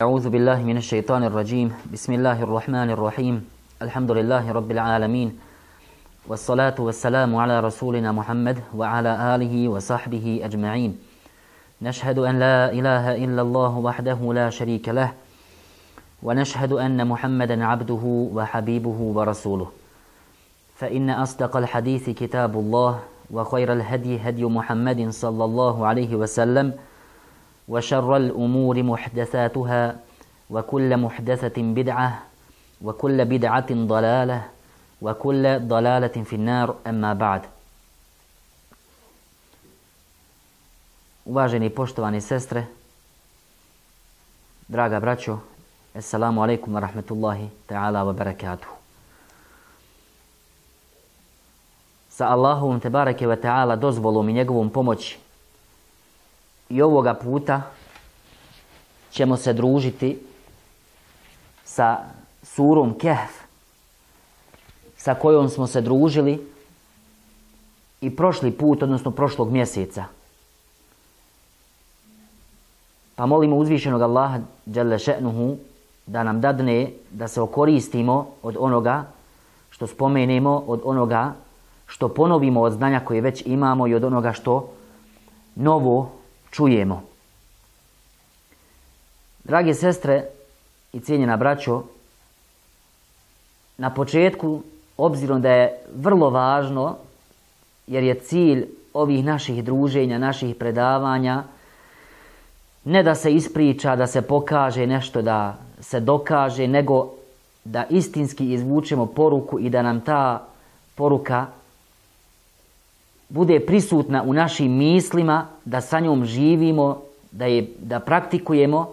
أعوذ بالله من الشيطان الرجيم. بسم الله الرحمن الرحيم. الحمد لله رب العالمين. والصلاة والسلام على رسولنا محمد وعلى آله وصحبه أجمعين. نشهد أن لا إله إلا الله وحده لا شريك له. ونشهد أن محمدا عبده وحبيبه ورسوله. فإن أصدق الحديث كتاب الله وخير الهدي هدي محمد صلى الله عليه وسلم وشر الأمور محدثاتها وكل محدثة بدعة وكل بدعة ضلالة وكل ضلالة في النار أما بعد Uvaženi i poštovani sestre, draga braćo, Assalamu alaikum wa rahmetullahi ta'ala wa barakatuhu. Sa Allahovom te barake wa ta'ala dozvolom i njegovom pomoći i ovoga puta ćemo se družiti sa surom Kehf, sa kojom smo se družili i prošli put, odnosno prošlog mjeseca. Pa molimo uzvišenog Allaha da nam dadne da se okoristimo od onoga što spomenemo, od onoga što ponovimo od znanja koje već imamo i od onoga što novo čujemo. Drage sestre i cijenjena braćo, na početku, obzirom da je vrlo važno, jer je cilj ovih naših druženja, naših predavanja, ne da se ispriča, da se pokaže nešto, da se dokaže, nego da istinski izvučemo poruku i da nam ta poruka bude prisutna u našim mislima, da sa njom živimo, da je da praktikujemo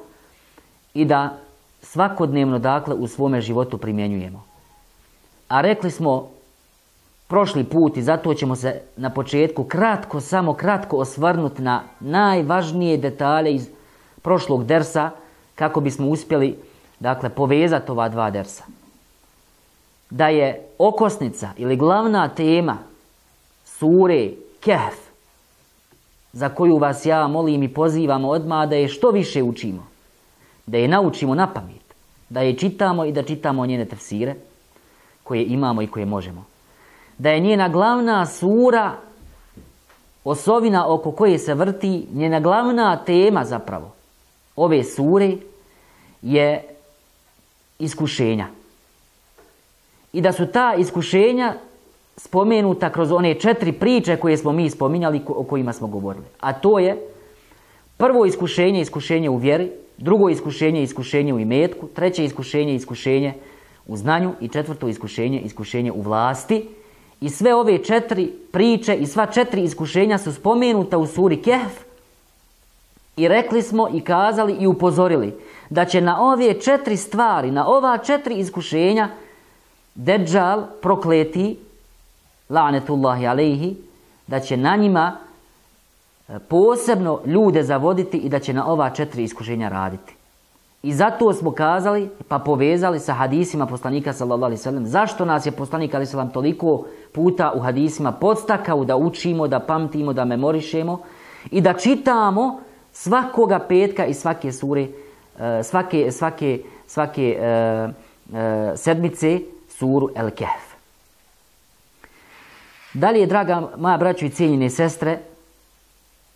i da svakodnevno dakle u svome životu primjenjujemo. A rekli smo prošli put i zato ćemo se na početku kratko, samo kratko osvrnuti na najvažnije detalje iz prošlog dersa kako bismo uspjeli dakle povezati ova dva dersa. Da je okosnica ili glavna tema sure Kehf, za koju vas ja molim i pozivam odmah da je što više učimo. Da je naučimo na pamet. Da je čitamo i da čitamo njene tefsire koje imamo i koje možemo. Da je njena glavna sura osovina oko koje se vrti, njena glavna tema zapravo ove sure je iskušenja. I da su ta iskušenja spomenuta kroz one četiri priče koje smo mi spominjali, o kojima smo govorili. A to je prvo iskušenje, iskušenje u vjeri, drugo iskušenje, iskušenje u imetku, treće iskušenje, iskušenje u znanju i četvrto iskušenje, iskušenje u vlasti. I sve ove četiri priče i sva četiri iskušenja su spomenuta u suri Kehf i rekli smo i kazali i upozorili da će na ove četiri stvari, na ova četiri iskušenja Deđal prokleti lanetullahi alejhi, da će na njima posebno ljude zavoditi i da će na ova četiri iskušenja raditi. I zato smo kazali, pa povezali sa hadisima poslanika sallallahu alejhi ve sellem, zašto nas je poslanik alejhi selam toliko puta u hadisima podstakao da učimo, da pamtimo, da memorišemo i da čitamo svakoga petka i svake sure, svake, svake, svake sedmice suru El Kehf. Dalje, draga moja braćo i cijenjene sestre,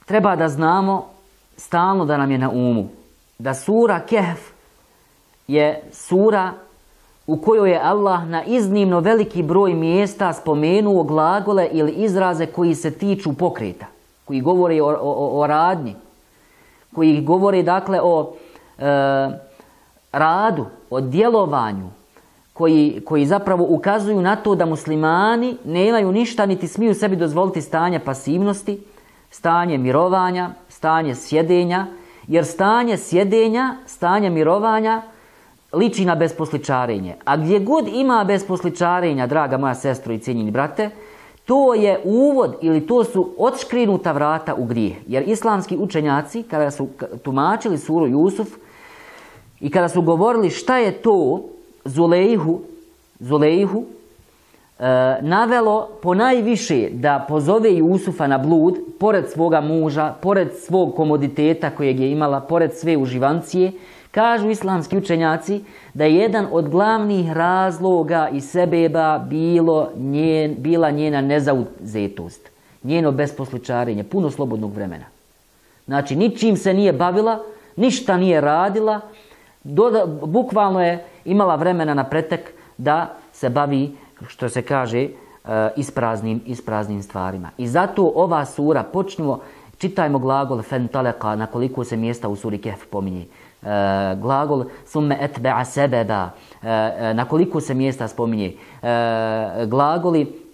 treba da znamo stalno da nam je na umu da sura Kehf je sura u kojoj je Allah na iznimno veliki broj mjesta spomenuo glagole ili izraze koji se tiču pokreta, koji govore o, o, o radnji, koji govore dakle o e, radu, o djelovanju, koji, koji zapravo ukazuju na to da muslimani nemaju ništa niti smiju sebi dozvoliti stanje pasivnosti, stanje mirovanja, stanje sjedenja, jer stanje sjedenja, stanje mirovanja liči na besposličarenje. A gdje god ima besposličarenja, draga moja sestro i cijenjeni brate, to je uvod ili to su odškrinuta vrata u grijeh. Jer islamski učenjaci, kada su tumačili suru Jusuf i kada su govorili šta je to Zulejhu, Zulejhu e, navelo po najviše da pozove Jusufa na blud, pored svoga muža, pored svog komoditeta kojeg je imala, pored sve uživancije, Kažu islamski učenjaci da je jedan od glavnih razloga i sebeba bilo njen, bila njena nezauzetost, njeno besposličarenje, puno slobodnog vremena. Znači, ničim se nije bavila, ništa nije radila, bukvalno je imala vremena na pretek da se bavi, što se kaže, e, ispraznim, ispraznim stvarima. I zato ova sura, počnemo, čitajmo glagol fentaleka na koliko se mjesta u suri Kehf pominje. E, glagol summe etbe'a sebeba, e, na koliko se mjesta spominje. glagoli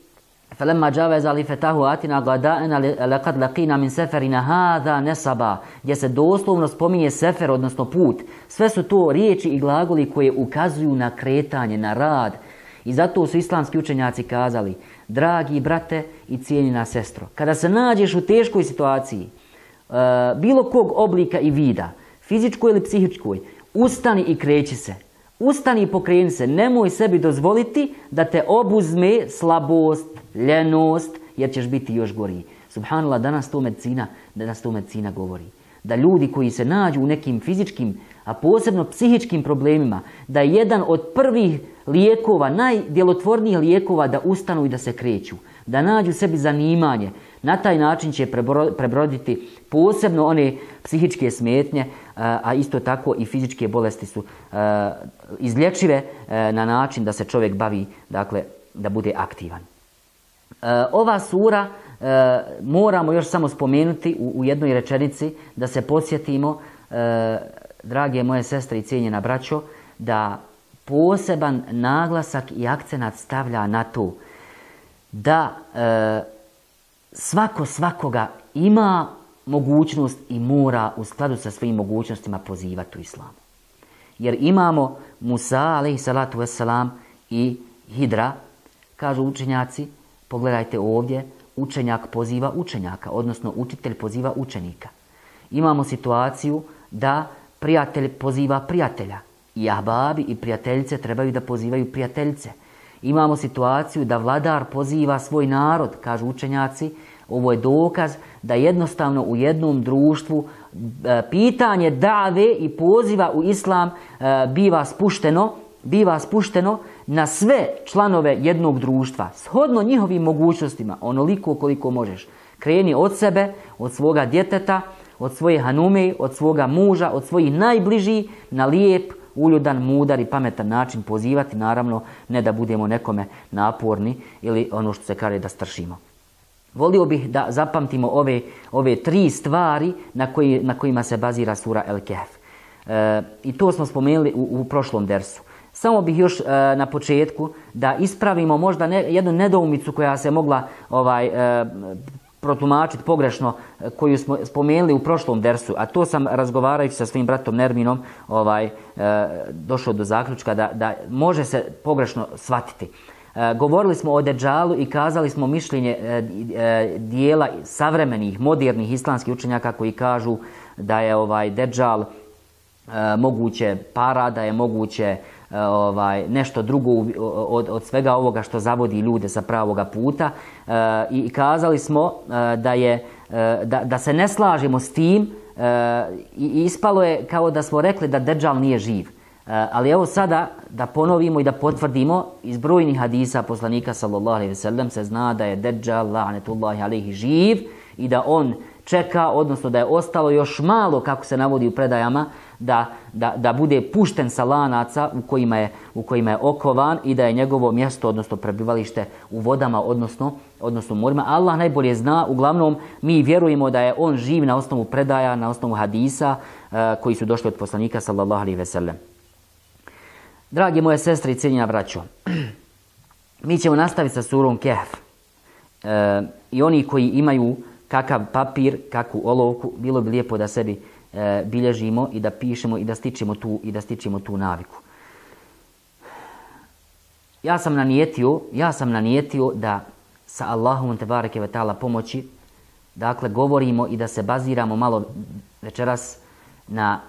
فلما جاوز لفتاه آتنا غداءنا لقد لقينا min seferina hada nesaba, gdje se doslovno spominje sefer, odnosno put. Sve su to riječi i glagoli koje ukazuju na kretanje, na rad. I zato su islamski učenjaci kazali, dragi brate i cijenjena sestro, kada se nađeš u teškoj situaciji, e, bilo kog oblika i vida, fizičkoj ili psihičkoj, ustani i kreći se. Ustani i pokreni se, nemoj sebi dozvoliti da te obuzme slabost, ljenost, jer ćeš biti još gori. Subhanallah, danas to medicina, danas to medicina govori. Da ljudi koji se nađu u nekim fizičkim, a posebno psihičkim problemima, da je jedan od prvih lijekova, najdjelotvornijih lijekova da ustanu i da se kreću. Da nađu sebi zanimanje. Na taj način će prebroditi posebno one psihičke smetnje, a isto tako i fizičke bolesti su izlječive na način da se čovjek bavi, dakle, da bude aktivan. E, ova sura e, moramo još samo spomenuti u, jednoj rečenici da se podsjetimo, e, drage moje sestre i cijenjena braćo, da poseban naglasak i akcenat stavlja na to da svako svakoga ima mogućnost i mora u skladu sa svojim mogućnostima pozivati u islamu. Jer imamo Musa, alaihi salatu wasalam, i Hidra, kažu učenjaci, Pogledajte ovdje, učenjak poziva učenjaka, odnosno učitelj poziva učenika. Imamo situaciju da prijatelj poziva prijatelja. I ahbabi i prijateljice trebaju da pozivaju prijateljice. Imamo situaciju da vladar poziva svoj narod, kažu učenjaci. Ovo je dokaz da jednostavno u jednom društvu e, pitanje dave i poziva u islam e, biva spušteno, biva spušteno na sve članove jednog društva, shodno njihovim mogućnostima, onoliko koliko možeš. Kreni od sebe, od svoga djeteta, od svoje hanume, od svoga muža, od svojih najbližih, na lijep, uljudan, mudar i pametan način pozivati, naravno ne da budemo nekome naporni ili ono što se kaže da stršimo. Volio bih da zapamtimo ove, ove tri stvari na, koji, na kojima se bazira sura El Kehf. E, I to smo spomenuli u, u prošlom dersu. Samo bih još e, na početku da ispravimo možda jednu nedoumicu koja se mogla ovaj, e, protumačiti pogrešno e, koju smo spomenuli u prošlom dersu, a to sam razgovarajući sa svojim bratom Nerminom ovaj, došao do zaključka da, da može se pogrešno shvatiti. Govorili smo o Deđalu i kazali smo mišljenje dijela savremenih, modernih islamskih učenjaka koji kažu da je ovaj Deđal moguće para, da je moguće E, ovaj, nešto drugo od, od svega ovoga što zavodi ljude sa pravoga puta e, i kazali smo e, da, je, da, da se ne slažemo s tim i ispalo je kao da smo rekli da Deđal nije živ. Ali evo sada da ponovimo i da potvrdimo iz brojnih hadisa poslanika sallallahu alejhi ve sellem se zna da je Deđal lanetullahi alejhi živ i da on čeka, odnosno da je ostalo još malo, kako se navodi u predajama, da, da, da bude pušten sa lanaca u kojima, je, u kojima je okovan i da je njegovo mjesto, odnosno prebivalište u vodama, odnosno, odnosno morima. Allah najbolje zna, uglavnom mi vjerujemo da je on živ na osnovu predaja, na osnovu hadisa eh, koji su došli od poslanika sallallahu alaihi ve Dragi moje sestre i cijenjena braćo, mi ćemo nastaviti sa surom Kehf. E, I oni koji imaju kakav papir, kakvu olovku, bilo bi lijepo da sebi e, bilježimo i da pišemo i da stičemo tu, i da stičemo tu naviku. Ja sam nanijetio, ja sam nanijetio da sa Allahom te bareke ve ta'ala pomoći, dakle govorimo i da se baziramo malo večeras na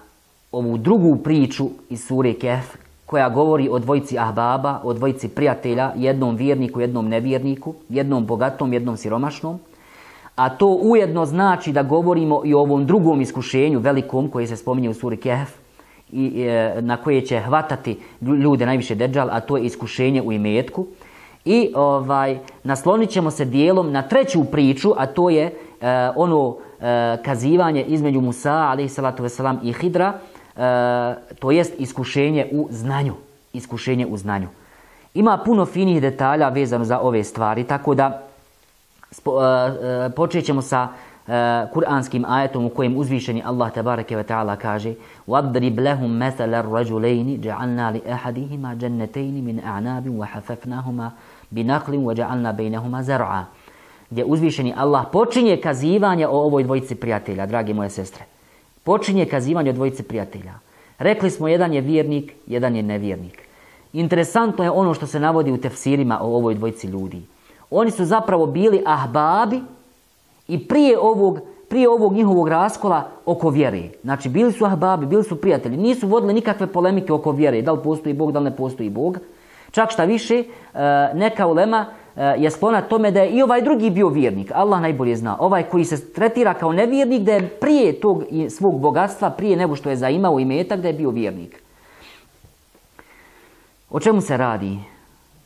ovu drugu priču iz sure Kehf, koja govori o dvojici ahbaba, o dvojici prijatelja, jednom vjerniku, jednom nevjerniku, jednom bogatom, jednom siromašnom, a to ujedno znači da govorimo i o ovom drugom iskušenju velikom koje se spominje u suri Kehf i, e, na koje će hvatati ljude najviše deđal, a to je iskušenje u imetku. I ovaj, naslonit ćemo se dijelom na treću priču, a to je e, ono e, kazivanje između Musa, alaihi salatu i Hidra, to jest iskušenje u znanju. Iskušenje u znanju. Ima puno finih detalja vezano za ove stvari, tako da počet ćemo sa kuranskim ajetom u kojem uzvišeni Allah tabaraka wa ta'ala kaže وَضْرِبْ لَهُمْ مَثَلَ الرَّجُلَيْنِ جَعَلْنَا لِأَحَدِهِمَا جَنَّتَيْنِ مِنْ أَعْنَابٍ وَحَفَفْنَاهُمَا بِنَخْلٍ وَجَعَلْنَا بَيْنَهُمَا زَرْعًا gdje uzvišeni Allah počinje kazivanje o ovoj dvojici prijatelja, dragi moje sestre. Počinje kazivanje o dvojici prijatelja. Rekli smo jedan je vjernik, jedan je nevjernik. Interesantno je ono što se navodi u tefsirima o ovoj dvojici ljudi. Oni su zapravo bili ahbabi i prije ovog, prije ovog njihovog raskola oko vjere. Znači bili su ahbabi, bili su prijatelji. Nisu vodili nikakve polemike oko vjere. Da li postoji Bog, da li ne postoji Bog. Čak šta više, e, neka ulema je sklona tome da je i ovaj drugi bio vjernik. Allah najbolje zna. Ovaj koji se tretira kao nevjernik da je prije tog svog bogatstva, prije nego što je zaimao imetak, da je bio vjernik. O čemu se radi?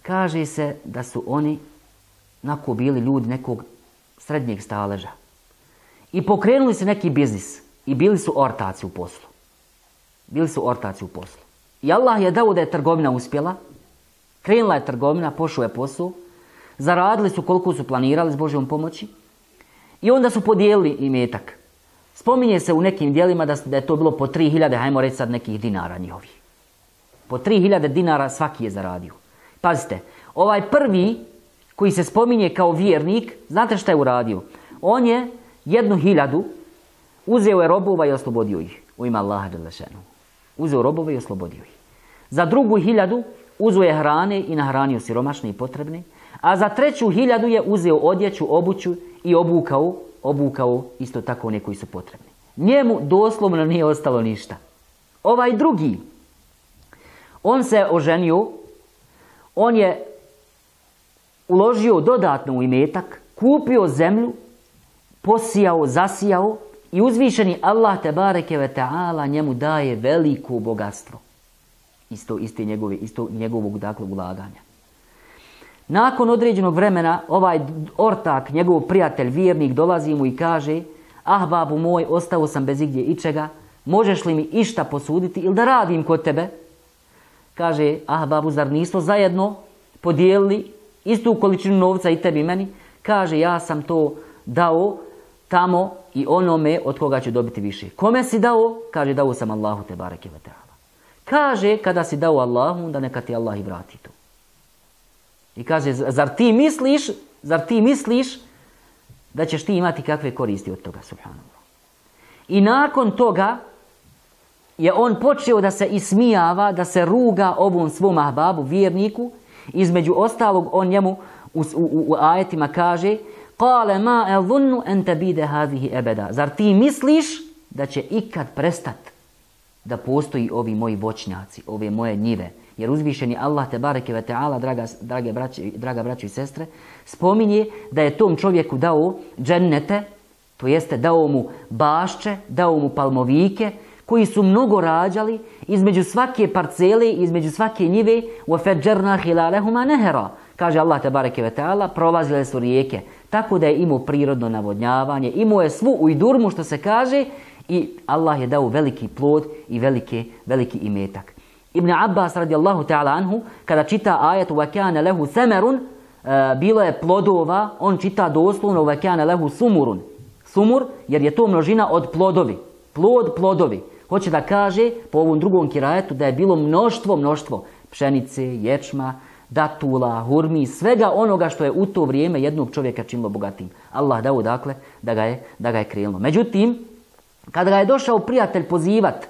Kaže se da su oni nako bili ljudi nekog srednjeg staleža. I pokrenuli se neki biznis. I bili su ortaci u poslu. Bili su ortaci u poslu. I Allah je dao da je trgovina uspjela. Krenula je trgovina, pošao je posao. Zaradili su koliko su planirali s Božjom pomoći. I onda su podijelili imetak. Spominje se u nekim dijelima da, da je to bilo po 3000, hajmo reći sad nekih dinara njihovih. Po 3000 dinara svaki je zaradio. Pazite, ovaj prvi koji se spominje kao vjernik, znate šta je uradio? On je jednu hiljadu uzeo je robova i oslobodio ih. U ime Allaha Đelešenu. Uzeo robova i oslobodio ih. Za drugu hiljadu uzeo je hrane i nahranio siromašne i potrebne. A za treću hiljadu je uzeo odjeću, obuću i obukao, obukao isto tako one koji su potrebni. Njemu doslovno nije ostalo ništa. Ovaj drugi, on se oženio, on je uložio dodatno u imetak, kupio zemlju, posijao, zasijao i uzvišeni Allah te bareke ve ta'ala njemu daje veliko bogatstvo. Isto, isto, njegovog dakle ulaganja. Nakon određenog vremena ovaj ortak, njegov prijatelj, vjernik dolazi mu i kaže Ah babu moj, ostao sam bez igdje ičega, možeš li mi išta posuditi ili da radim kod tebe? Kaže, ah babu, zar nismo zajedno podijelili istu količinu novca i tebi i meni, kaže ja sam to dao tamo i onome od koga ću dobiti više. Kome si dao? Kaže dao sam Allahu te bareke Kaže kada si dao Allahu, da neka ti Allah i vrati to. I kaže, zar ti misliš, zar ti misliš da ćeš ti imati kakve koristi od toga, subhanallah. I nakon toga je on počeo da se ismijava, da se ruga ovom svom ahbabu, vjerniku, između ostalog, on njemu u, u, u ajetima kaže Kale ma elvunnu en bide hadhihi ebeda. Zar ti misliš da će ikad prestat da postoji ovi moji voćnjaci, ove moje njive? Jer uzvišeni Allah te bareke ve taala draga drage braće, draga braći i sestre spominje da je tom čovjeku dao džennete, to jeste dao mu bašče, dao mu palmovike koji su mnogo rađali između svake parcele, između svake njive wa fajjarna hilalehuma nehera. Kaže Allah te bareke ve taala prolazile su rijeke, tako da je imao prirodno navodnjavanje, imao je svu u idurmu što se kaže i Allah je dao veliki plod i veliki, veliki imetak. Ibn Abbas radijallahu ta'ala anhu, kada čita ajet وَكَانَ lehu semerun, e, bilo je plodova, on čita doslovno وَكَانَ lehu sumurun. Sumur, jer je to množina od plodovi. Plod, plodovi. Hoće da kaže po ovom drugom kirajetu da je bilo mnoštvo, mnoštvo pšenice, ječma, datula, hurmi, svega onoga što je u to vrijeme jednog čovjeka činilo bogatim. Allah dao dakle da ga je, da ga je krenulo. Međutim, kada ga je došao prijatelj pozivat,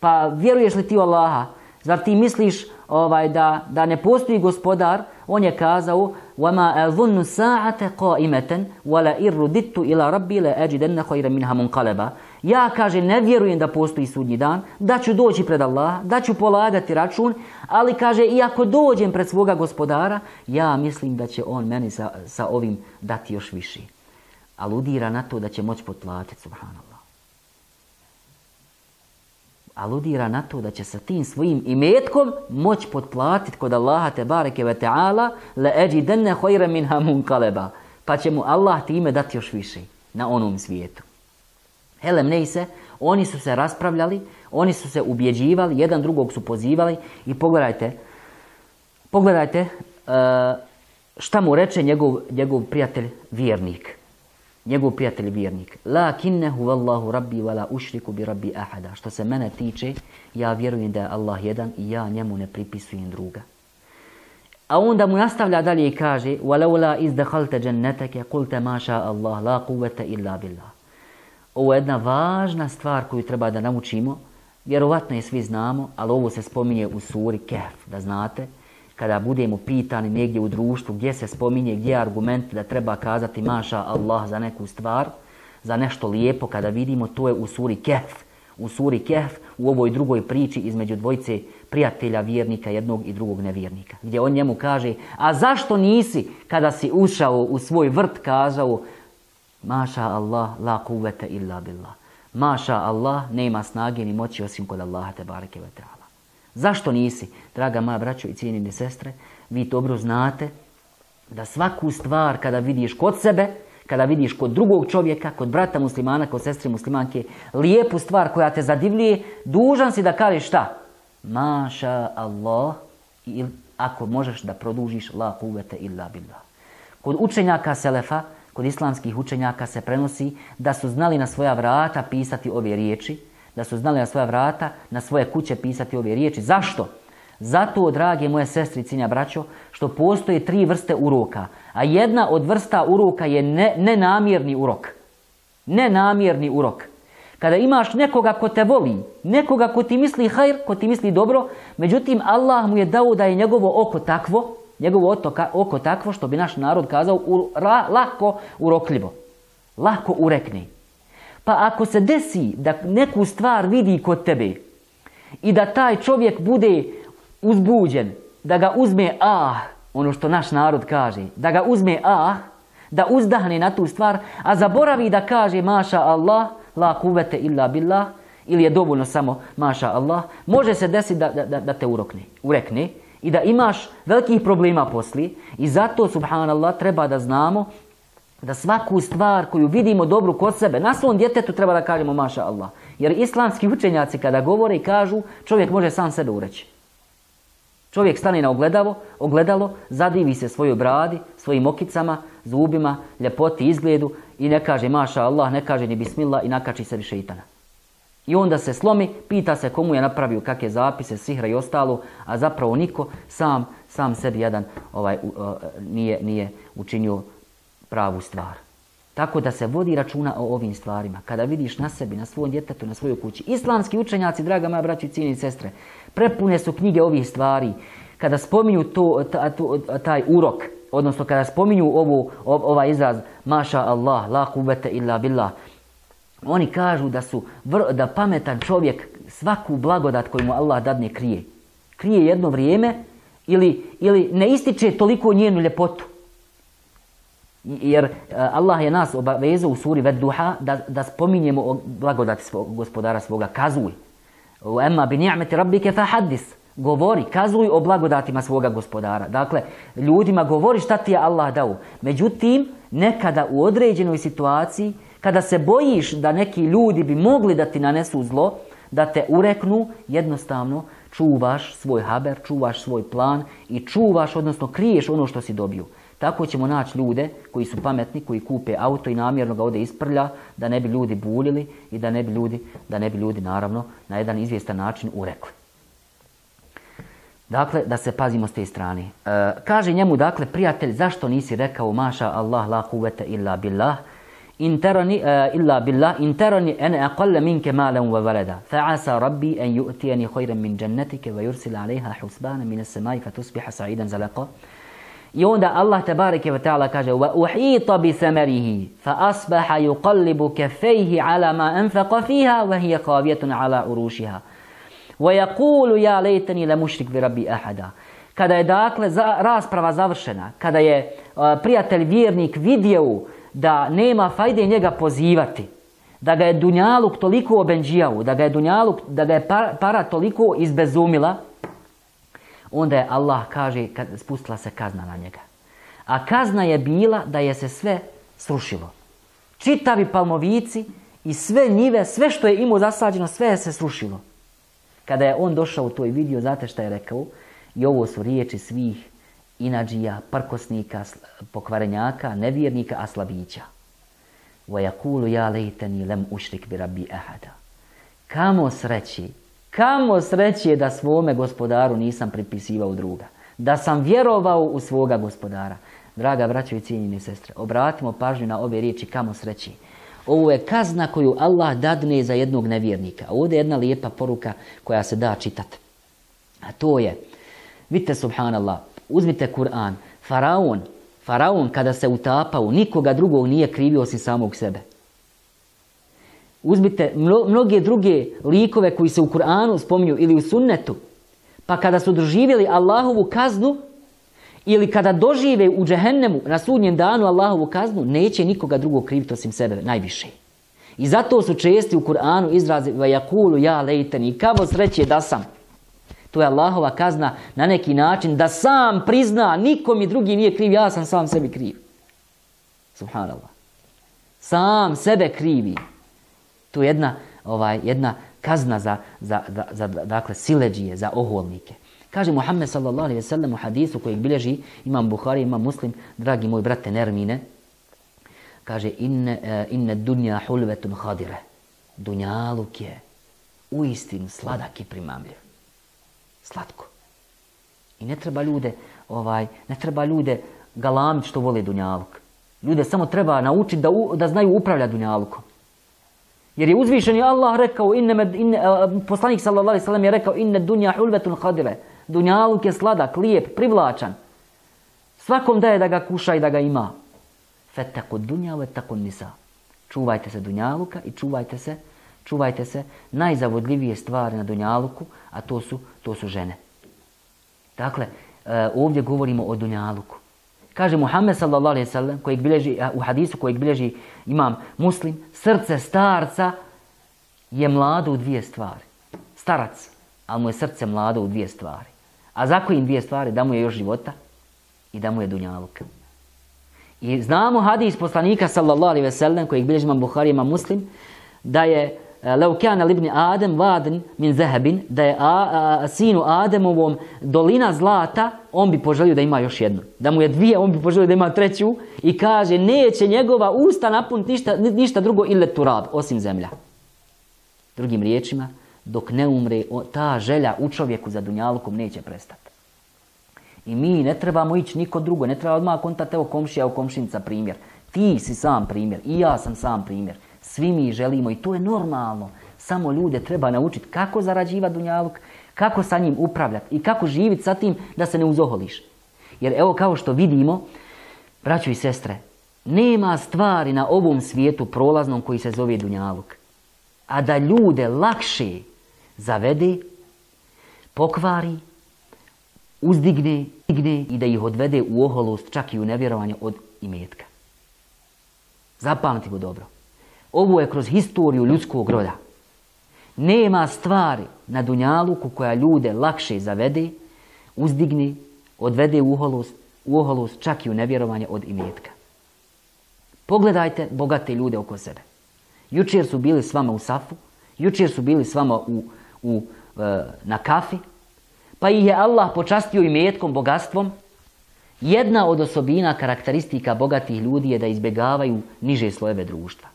pa vjeruješ li ti u Allaha, zar ti misliš ovaj, da, da ne postoji gospodar, on je kazao وَمَا أَظُنُّ سَاعَةَ قَائِمَةً وَلَا إِرُّدِتُ إِلَى رَبِّي لَأَجِدَنَّ خَيْرًا مِنْهَا مُنْقَلَبًا ja, kaže, ne vjerujem da postoji sudnji dan, da ću doći pred Allah, da ću polagati račun, ali kaže, i ako dođem pred svoga gospodara, ja mislim da će on meni sa, sa ovim dati još više. Aludira na to da će moći potplatiti, subhanallah. aludira na to da će sa tim svojim imetkom moći potplatiti kod Allaha te bareke ve ta'ala le eđidenne hojre minha munkaleba. Pa će mu Allah time dati još više na onom svijetu. Helem se, oni su se raspravljali, oni su se ubjeđivali, jedan drugog su pozivali i pogledajte, pogledajte e, šta mu reče njegov, njegov prijatelj vjernik njegov prijatelj vjernik. La kinnehu vallahu rabbi wa la ušriku bi rabbi ahada. Što se mene tiče, ja vjerujem da je Allah jedan i ja njemu ne pripisujem druga. A onda mu nastavlja dalje i kaže وَلَوْلَا إِذْ دَخَلْتَ جَنَّتَكَ قُلْتَ مَا شَاءَ اللَّهِ لَا قُوَّةَ إِلَّا بِاللَّهِ Ovo je jedna važna stvar koju treba da naučimo. Vjerovatno je svi znamo, ali ovo se spominje u suri Kehf, da znate kada budemo pitani negdje u društvu gdje se spominje, gdje je argument da treba kazati maša Allah za neku stvar, za nešto lijepo, kada vidimo, to je u suri Kehf. U suri Kehf, u ovoj drugoj priči između dvojice prijatelja vjernika, jednog i drugog nevjernika. Gdje on njemu kaže, a zašto nisi kada si ušao u svoj vrt kazao, maša Allah, la kuvvete illa billah. Maša Allah, nema snage ni moći osim kod Allaha te bareke ve Zašto nisi, draga moja braćo i cijenine sestre, vi dobro znate da svaku stvar kada vidiš kod sebe, kada vidiš kod drugog čovjeka, kod brata muslimana, kod sestre muslimanke, lijepu stvar koja te zadivljuje, dužan si da kažeš šta? Maša Allah, ili ako možeš da produžiš la kuvete illa billah. Kod učenjaka Selefa, kod islamskih učenjaka se prenosi da su znali na svoja vrata pisati ove riječi, da su znali na svoja vrata, na svoje kuće pisati ove riječi. Zašto? Zato, drage moje sestri i cinja braćo, što postoje tri vrste uroka. A jedna od vrsta uroka je ne, nenamjerni urok. Nenamjerni urok. Kada imaš nekoga ko te voli, nekoga ko ti misli hajr, ko ti misli dobro, međutim Allah mu je dao da je njegovo oko takvo, njegovo oko takvo, što bi naš narod kazao, lako urokljivo. Lako urekni. Pa ako se desi da neku stvar vidi kod tebe i da taj čovjek bude uzbuđen, da ga uzme ah, ono što naš narod kaže, da ga uzme ah, da uzdahne na tu stvar, a zaboravi da kaže maša Allah, la kuvete illa billah, ili je dovoljno samo maša Allah, može se desiti da, da, da te urokne, urekne i da imaš velikih problema poslije i zato, subhanallah, treba da znamo da svaku stvar koju vidimo dobru kod sebe, na svom djetetu treba da kažemo maša Allah. Jer islamski učenjaci kada govore i kažu, čovjek može sam sebe ureći. Čovjek stane na ogledalo, ogledalo, zadivi se svojoj bradi, svojim okicama, zubima, ljepoti, izgledu i ne kaže maša Allah, ne kaže ni bismillah i nakači se šeitana. I onda se slomi, pita se komu je napravio kakve zapise, sihra i ostalo, a zapravo niko sam, sam sebi jedan ovaj, nije, nije učinio pravu stvar. Tako da se vodi računa o ovim stvarima. Kada vidiš na sebi, na svom djetetu, na svojoj kući. Islamski učenjaci, draga moja braći, cijeni sestre, prepune su knjige ovih stvari. Kada spominju to, taj urok, odnosno kada spominju ovu, ovaj izraz Maša Allah, la kuvvete illa billah, oni kažu da su da pametan čovjek svaku blagodat koju mu Allah dadne krije. Krije jedno vrijeme ili, ili ne ističe toliko njenu ljepotu. Jer e, Allah je nas obavezao u suri Vedduha da, da spominjemo blagodati svog gospodara svoga. Kazuj. Emma bi ni'meti rabbike fa haddis. Govori, kazuj o blagodatima svoga gospodara. Dakle, ljudima govori šta ti je Allah dao. Međutim, nekada u određenoj situaciji, kada se bojiš da neki ljudi bi mogli da ti nanesu zlo, da te ureknu, jednostavno čuvaš svoj haber, čuvaš svoj plan i čuvaš, odnosno kriješ ono što si dobio. Tako ćemo naći ljude koji su pametni, koji kupe auto i namjerno ga ode isprlja, da ne bi ljudi bulili i da ne bi ljudi, da ne bi ljudi naravno na jedan izvjestan način urekli. Dakle, da se pazimo s te strane. E, kaže njemu, dakle, prijatelj, zašto nisi rekao maša Allah la kuvete illa billah, interani uh, illa billah interani ana aqalla minka malan wa walada fa'asa rabbi an yu'tiyani khayran min jannatika wa yursila 'alayha husbana min as-sama'i fatusbiha sa'idan zalaqa I onda Allah tabareke wa ta'ala kaže وَأُحِيطَ بِثَمَرِهِ فَأَصْبَحَ يُقَلِّبُ كَفَيْهِ عَلَى مَا أَنْفَقَ فِيهَا وَهِيَ قَاوِيَةٌ عَلَى عُرُوشِهَا وَيَقُولُ يَا لَيْتَنِي لَمُشْرِكْ بِرَبِّ أَحَدًا Kada je dakle za, rasprava završena, kada je uh, prijatelj vjernik vidio da nema fajde njega pozivati, da ga je Dunjaluk toliko obenđijao, da ga je Dunjaluk, da ga je para, toliko izbezumila, onda je Allah kaže, kad spustila se kazna na njega. A kazna je bila da je se sve srušilo. Čitavi palmovici i sve njive, sve što je imao zasađeno, sve je se srušilo. Kada je on došao u to i vidio, znate šta je rekao? I ovo su riječi svih inađija, prkosnika, pokvarenjaka, nevjernika, a slabića. وَيَقُولُ ja lejteni lem ušrik bi rabbi ahada. Kamo sreći, kamo sreći da svome gospodaru nisam pripisivao druga. Da sam vjerovao u svoga gospodara. Draga braćo i cijenjeni sestre, obratimo pažnju na ove riječi kamo sreći. Ovo je kazna koju Allah dadne za jednog nevjernika. Ovdje je jedna lijepa poruka koja se da čitati. A to je, vidite subhanallah, uzmite Kur'an, Faraon, Faraon kada se utapao, nikoga drugog nije krivio osim samog sebe. Uzmite mnoge druge likove koji se u Kur'anu spominju ili u sunnetu, pa kada su doživjeli Allahovu kaznu, ili kada dožive u džehennemu na sudnjem danu Allahovu kaznu, neće nikoga drugog kriviti osim sebe najviše. I zato su česti u Kur'anu izrazi vajakulu ja lejteni. Kamo sreće da sam. To je Allahova kazna na neki način da sam prizna, niko mi drugi nije kriv, ja sam sam sebi kriv. Subhanallah. Sam sebe krivi. Je jedna, ovaj, jedna kazna za, za, za, dakle, sileđije, za oholnike. Kaže Muhammed sallallahu alaihi ve sellem u hadisu kojeg bilježi imam Buhari, imam Muslim, dragi moj brate Nermine, kaže inne, uh, inne dunja hulvetun hadire. Dunjaluk je uistinu sladak i primamljiv. Slatko. I ne treba ljude, ovaj, ne treba ljude galamiti što vole dunjaluk. Ljude samo treba naučiti da, da znaju upravljati dunjalukom. Jer je uzvišeni Allah rekao, inne, inne, poslanik sallallahu alaihi je rekao, inne dunja hulvetun hadire. Dunjaluk je sladak, lijep, privlačan. Svakom daje da ga kuša i da ga ima. Feteku dunja, tako nisa. Čuvajte se dunjaluka i čuvajte se, čuvajte se najzavodljivije stvari na dunjaluku, a to su, to su žene. Dakle, e, ovdje govorimo o dunjaluku. Kaže Muhammed sallallahu alaihi sallam, kojeg bilježi, u hadisu kojeg bilježi imam muslim, srce starca je mlado u dvije stvari. Starac, ali mu je srce mlado u dvije stvari. A za kojim dvije stvari? Da mu je još života i da mu je dunjaluk. I znamo hadis poslanika sallallahu alaihi ve sellem kojeg bilježi imam Buhari ima muslim da je Leu kana libni Adem vaden min zehabin, da je a, sinu Ademovom dolina zlata, on bi poželio da ima još jednu. Da mu je dvije, on bi poželio da ima treću i kaže neće njegova usta napuniti ništa, ništa drugo ili turab, osim zemlja. Drugim riječima, dok ne umre, ta želja u čovjeku za dunjalukom neće prestati. I mi ne trebamo ići niko drugo, ne treba odmah kontati evo komšija u komšinca primjer. Ti si sam primjer i ja sam sam primjer. Svi mi želimo i to je normalno. Samo ljude treba naučiti kako zarađivati dunjaluk, kako sa njim upravljati i kako živjeti sa tim da se ne uzoholiš. Jer evo kao što vidimo, braćo i sestre, nema stvari na ovom svijetu prolaznom koji se zove dunjaluk. A da ljude lakše zavede, pokvari, uzdigne digne i da ih odvede u oholost, čak i u nevjerovanje od imetka. Zapamtimo dobro. Ovo je kroz historiju ljudskog roda. Nema stvari na Dunjaluku koja ljude lakše zavede, uzdigne, odvede u oholost, u oholost čak i u nevjerovanje od imetka. Pogledajte bogate ljude oko sebe. Jučer su bili s vama u safu, jučer su bili s vama u u, e, na kafi, pa ih je Allah počastio i metkom, bogatstvom. Jedna od osobina karakteristika bogatih ljudi je da izbjegavaju niže slojeve društva.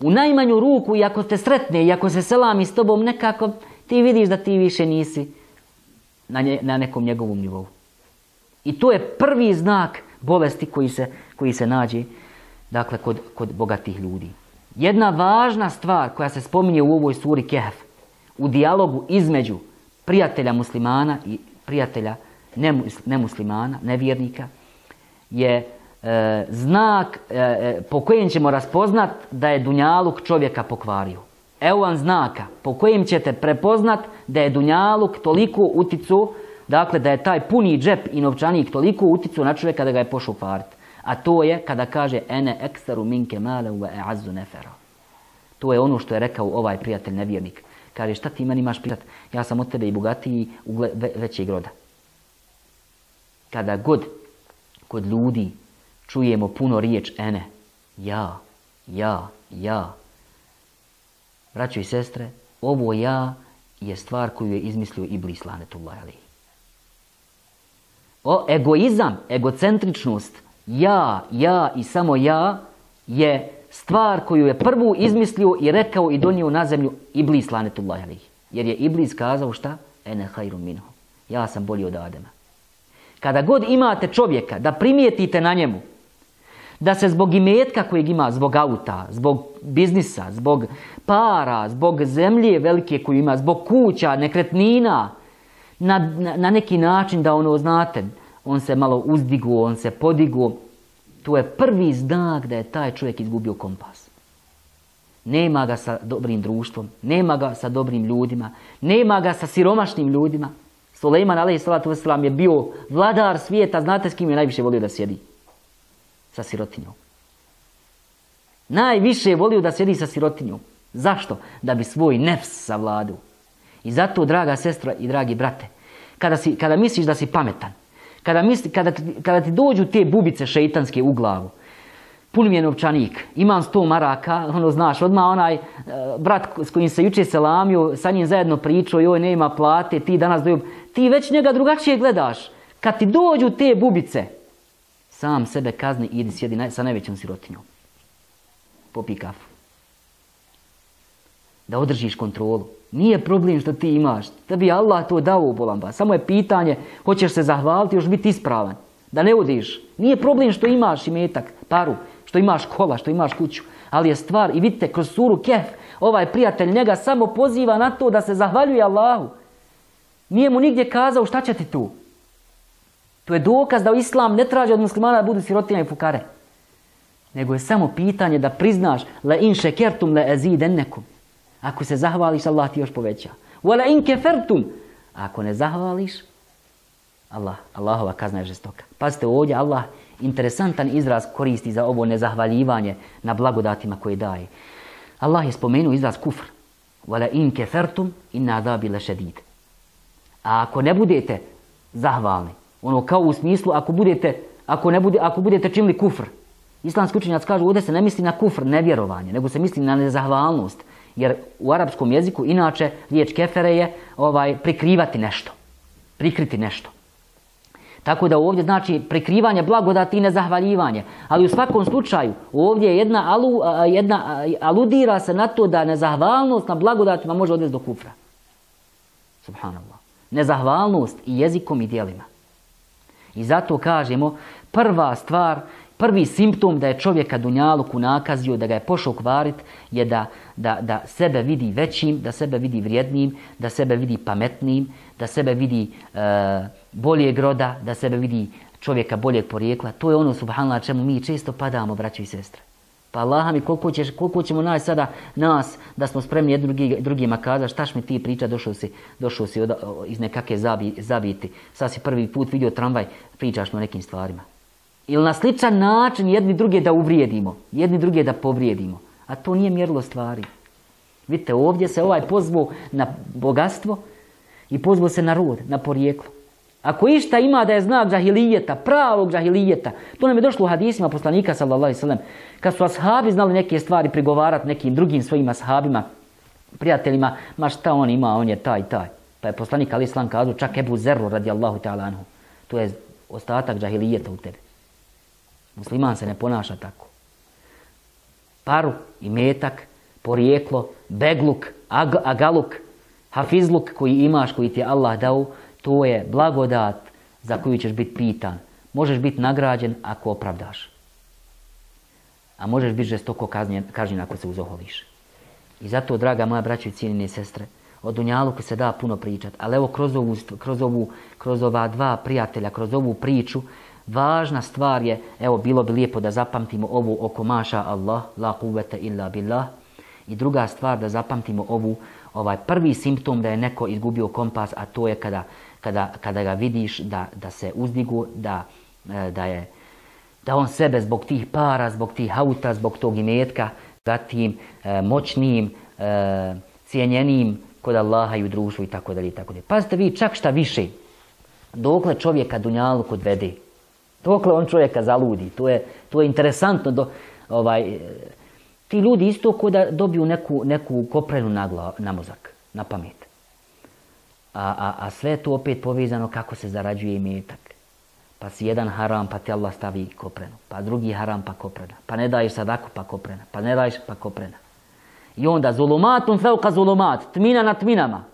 U najmanju ruku, i ako te sretne, i ako se selami s tobom, nekako ti vidiš da ti više nisi na, na nekom njegovom nivou. I to je prvi znak bolesti koji se, koji se nađe dakle, kod, kod bogatih ljudi. Jedna važna stvar koja se spominje u ovoj suri Kehf, u dijalogu između prijatelja muslimana i prijatelja nemuslimana, nevjernika, je e, znak e, e, po kojem ćemo raspoznat da je Dunjaluk čovjeka pokvario. Evo vam znaka po kojem ćete prepoznat da je Dunjaluk toliko uticu, dakle da je taj puni džep i novčanik toliko uticu na čovjeka da ga je pošao kvariti. A to je kada kaže ene ekstaru minke male u e'azu nefera. To je ono što je rekao ovaj prijatelj nevjernik. Kaže šta ti meni imaš pitat? Ja sam od tebe i bogatiji u većeg roda. Kada god kod ljudi čujemo puno riječ ene, ja, ja, ja. Braćo i sestre, ovo ja je stvar koju je izmislio Iblis lanetullah alihi. O, egoizam, egocentričnost, ja, ja i samo ja je stvar koju je prvu izmislio i rekao i donio na zemlju Iblis lanetullah alihi. Jer je Iblis kazao šta? Ene hajru minhu. Ja sam bolji od Adema. Kada god imate čovjeka da primijetite na njemu da se zbog imetka kojeg ima, zbog auta, zbog biznisa, zbog para, zbog zemlje velike koju ima, zbog kuća, nekretnina, na, na, neki način da ono, znate, on se malo uzdigu, on se podigu, to je prvi znak da je taj čovjek izgubio kompas. Nema ga sa dobrim društvom, nema ga sa dobrim ljudima, nema ga sa siromašnim ljudima. Suleiman a.s. je bio vladar svijeta, znate s kim je najviše volio da sjedi? Sa sirotinjom. Najviše je volio da sjedi sa sirotinjom. Zašto? Da bi svoj nefs savladao. I zato, draga sestra i dragi brate, kada, si, kada misliš da si pametan, kada, misli, kada, kada ti dođu te bubice šeitanske u glavu, pun mi je novčanik, imam sto maraka, ono znaš, odmah onaj e, brat s kojim se juče selamio, sa njim zajedno pričao, joj nema plate, ti danas doju, ti već njega drugačije gledaš. Kad ti dođu te bubice, sam sebe kazni i idi sjedi sa najvećom sirotinjom. Popi kafu. Da održiš kontrolu. Nije problem što ti imaš. Da bi Allah to dao u bolamba. Samo je pitanje, hoćeš se zahvaliti, još biti ispravan. Da ne odiš. Nije problem što imaš imetak, paru, što imaš kola, što imaš kuću. Ali je stvar, i vidite, kroz suru Kef, ovaj prijatelj njega samo poziva na to da se zahvaljuje Allahu. Nije mu nigdje kazao šta će ti tu. To je dokaz da Islam ne traži od muslimana da budu sirotinja i fukare. Nego je samo pitanje da priznaš le in šekertum le ezidennekum. Ako se zahvališ, Allah ti još poveća. Wala in kefertum. ako ne zahvališ, Allah, Allahova kazna je žestoka. Pazite ovdje, Allah interesantan izraz koristi za ovo nezahvaljivanje na blagodatima koje daje. Allah je spomenuo izraz kufr. Wala in kefertum inna adabi šedid. A ako ne budete zahvalni, ono kao u smislu ako budete, ako ne bude, ako budete činili kufr. Islamski učenjac kažu ovdje se ne misli na kufr, nevjerovanje, nego se misli na nezahvalnost. Jer u arapskom jeziku inače riječ kefere je ovaj, prikrivati nešto. Prikriti nešto. Tako da ovdje znači prikrivanje blagodati i nezahvaljivanje. Ali u svakom slučaju ovdje je jedna, alu, jedna aludira se na to da nezahvalnost na blagodatima može odvesti do kufra. Subhanallah. Nezahvalnost i jezikom i djelima. I zato kažemo prva stvar Prvi simptom da je čovjeka Dunjaluku nakazio, da ga je pošao kvarit, je da, da, da sebe vidi većim, da sebe vidi vrijednim, da sebe vidi pametnim, da sebe vidi e, boljeg roda, da sebe vidi čovjeka boljeg porijekla. To je ono, subhanallah, čemu mi često padamo, braći i sestre. Pa Allah mi, koliko, ćeš, koliko ćemo naći sada nas da smo spremni jedni drugi, drugima kazati štaš mi ti priča, došao si, došao si iz nekakve zabiti. Sad si prvi put vidio tramvaj, pričaš o nekim stvarima. Ili na sličan način jedni druge da uvrijedimo, jedni druge da povrijedimo. A to nije mjerilo stvari. Vidite, ovdje se ovaj pozvao na bogatstvo i pozvao se na rod, na porijeklo. Ako išta ima da je znak džahilijeta, pravog džahilijeta, to nam je došlo u hadisima poslanika sallallahu sallam, kad su ashabi znali neke stvari prigovarati nekim drugim svojim ashabima, prijateljima, ma šta on ima, on je taj, taj. Pa je poslanik ali islam kazao, čak Ebu Zerru radijallahu ta'ala anhu. To je ostatak džahilijeta u tebi. Musliman se ne ponaša tako. Paru, metak, porijeklo, begluk, ag agaluk, hafizluk koji imaš, koji ti je Allah dao, to je blagodat za koju ćeš biti pitan. Možeš biti nagrađen ako opravdaš. A možeš biti žestoko kažnjen ako se uzoholiš. I zato, draga moja braća i cijenine sestre, o Dunjaluku se da puno pričat, ali evo kroz, ovu, kroz, ovu, kroz ova dva prijatelja, kroz ovu priču, Važna stvar je, evo bilo bi lijepo da zapamtimo ovu oko maša Allah, la kuvvete illa billah. I druga stvar da zapamtimo ovu, ovaj prvi simptom da je neko izgubio kompas, a to je kada, kada, kada ga vidiš da, da se uzdigu, da, e, da je da on sebe zbog tih para, zbog tih auta, zbog tog imetka, zatim e, moćnim, e, cijenjenim kod Allaha i u društvu i tako dalje i tako dalje. Pazite vi čak šta više, dokle čovjeka dunjalu kod vede, dokle on čovjeka zaludi, to je, to je interesantno. Do, ovaj, ti ljudi isto ko da dobiju neku, neku koprenu na, na mozak, na pamet. A, a, a sve je tu opet povezano kako se zarađuje imetak. Pa si jedan haram, pa ti Allah stavi koprenu. Pa drugi haram, pa koprena. Pa ne daješ sadaku, pa koprena. Pa ne daješ, pa koprena. I onda zulumatun feuka zulumat, tmina na tminama.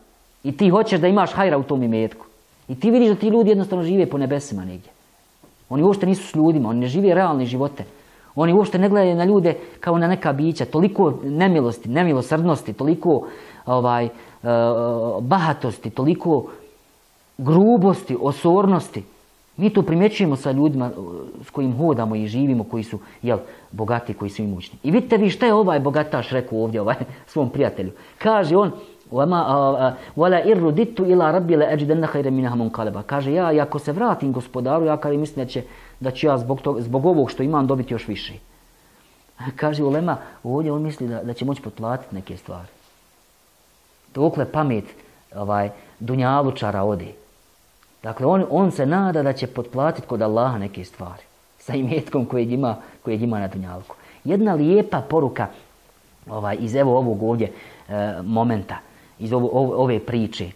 I ti hoćeš da imaš hajra u tom imetku. I ti vidiš da ti ljudi jednostavno žive po nebesima negdje. Oni uopšte nisu s ljudima, oni ne žive realne živote. Oni uopšte ne gledaju na ljude kao na neka bića. Toliko nemilosti, nemilosrdnosti, toliko ovaj, bahatosti, toliko grubosti, osornosti. Mi to primjećujemo sa ljudima s kojim hodamo i živimo, koji su jel, bogati, koji su imućni. I vidite vi šta je ovaj bogataš rekao ovdje ovaj, svom prijatelju. Kaže on, Wala irruditu ila rabbi la khayra minha munqalaba. Kaže ja, ako se vratim gospodaru, ja kada mislim da će, da će ja zbog, tog, zbog ovog što imam dobiti još više. Kaže ulema, ovdje on misli da, da će moći potplatiti neke stvari. Dokle pamet ovaj, dunjalučara ode. Dakle, on, on se nada da će potplatiti kod Allaha neke stvari. Sa imetkom kojeg ima, kojeg ima na dunjalku. Jedna lijepa poruka ovaj, iz evo ovog ovdje e, momenta, iz ovo, ove priče.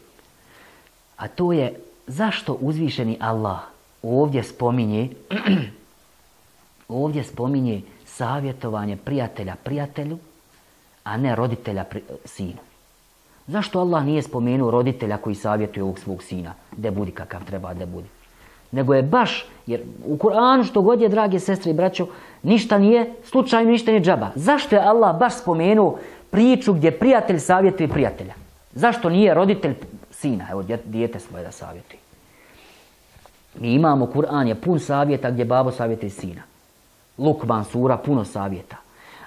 A to je zašto uzvišeni Allah ovdje spominje ovdje spominje savjetovanje prijatelja prijatelju, a ne roditelja pri, sinu. Zašto Allah nije spomenuo roditelja koji savjetuje ovog svog sina? Da budi kakav treba da budi. Nego je baš, jer u Kur'anu što god je, drage sestre i braćo, ništa nije slučajno, ništa nije džaba. Zašto je Allah baš spomenuo priču gdje prijatelj savjetuje prijatelja? Zašto nije roditelj sina, evo dijete svoje da savjetuje? Mi imamo, Kur'an je pun savjeta gdje babo savjetuje sina. Lukman sura, puno savjeta.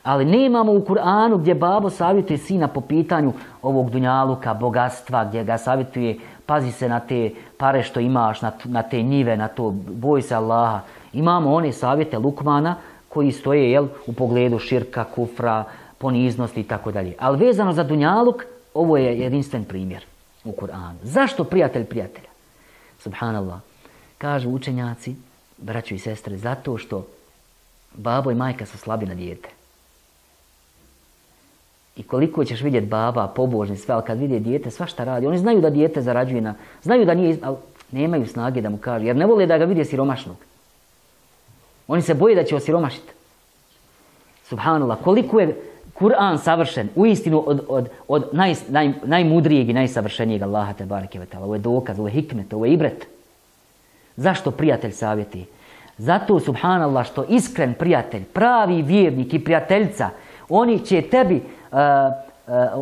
Ali nemamo u Kur'anu gdje babo savjetuje sina po pitanju ovog dunjaluka, bogatstva, gdje ga savjetuje, pazi se na te pare što imaš, na, na te njive, na to, boj se Allaha. Imamo one savjete Lukmana koji stoje jel, u pogledu širka, kufra, poniznosti i tako dalje. Ali vezano za dunjaluk, ovo je jedinstven primjer u Kur'anu. Zašto prijatelj prijatelja? Subhanallah. Kažu učenjaci, braćo i sestre, zato što babo i majka su slabi na dijete. I koliko ćeš vidjeti baba, pobožni, sve, ali kad vide dijete, sva šta radi. Oni znaju da dijete zarađuje na... Znaju da nije... Ali nemaju snage da mu kažu. Jer ne vole da ga vide siromašnog. Oni se boje da će osiromašiti. Subhanallah. Koliko je Kur'an savršen, u istinu od, od, od naj, naj, najmudrijeg i najsavršenijeg Allaha te bareke Ovo je dokaz, ovo je hikmet, ovo je ibret. Zašto prijatelj savjeti? Zato, subhanallah, što iskren prijatelj, pravi vjernik i prijateljca, oni će tebi,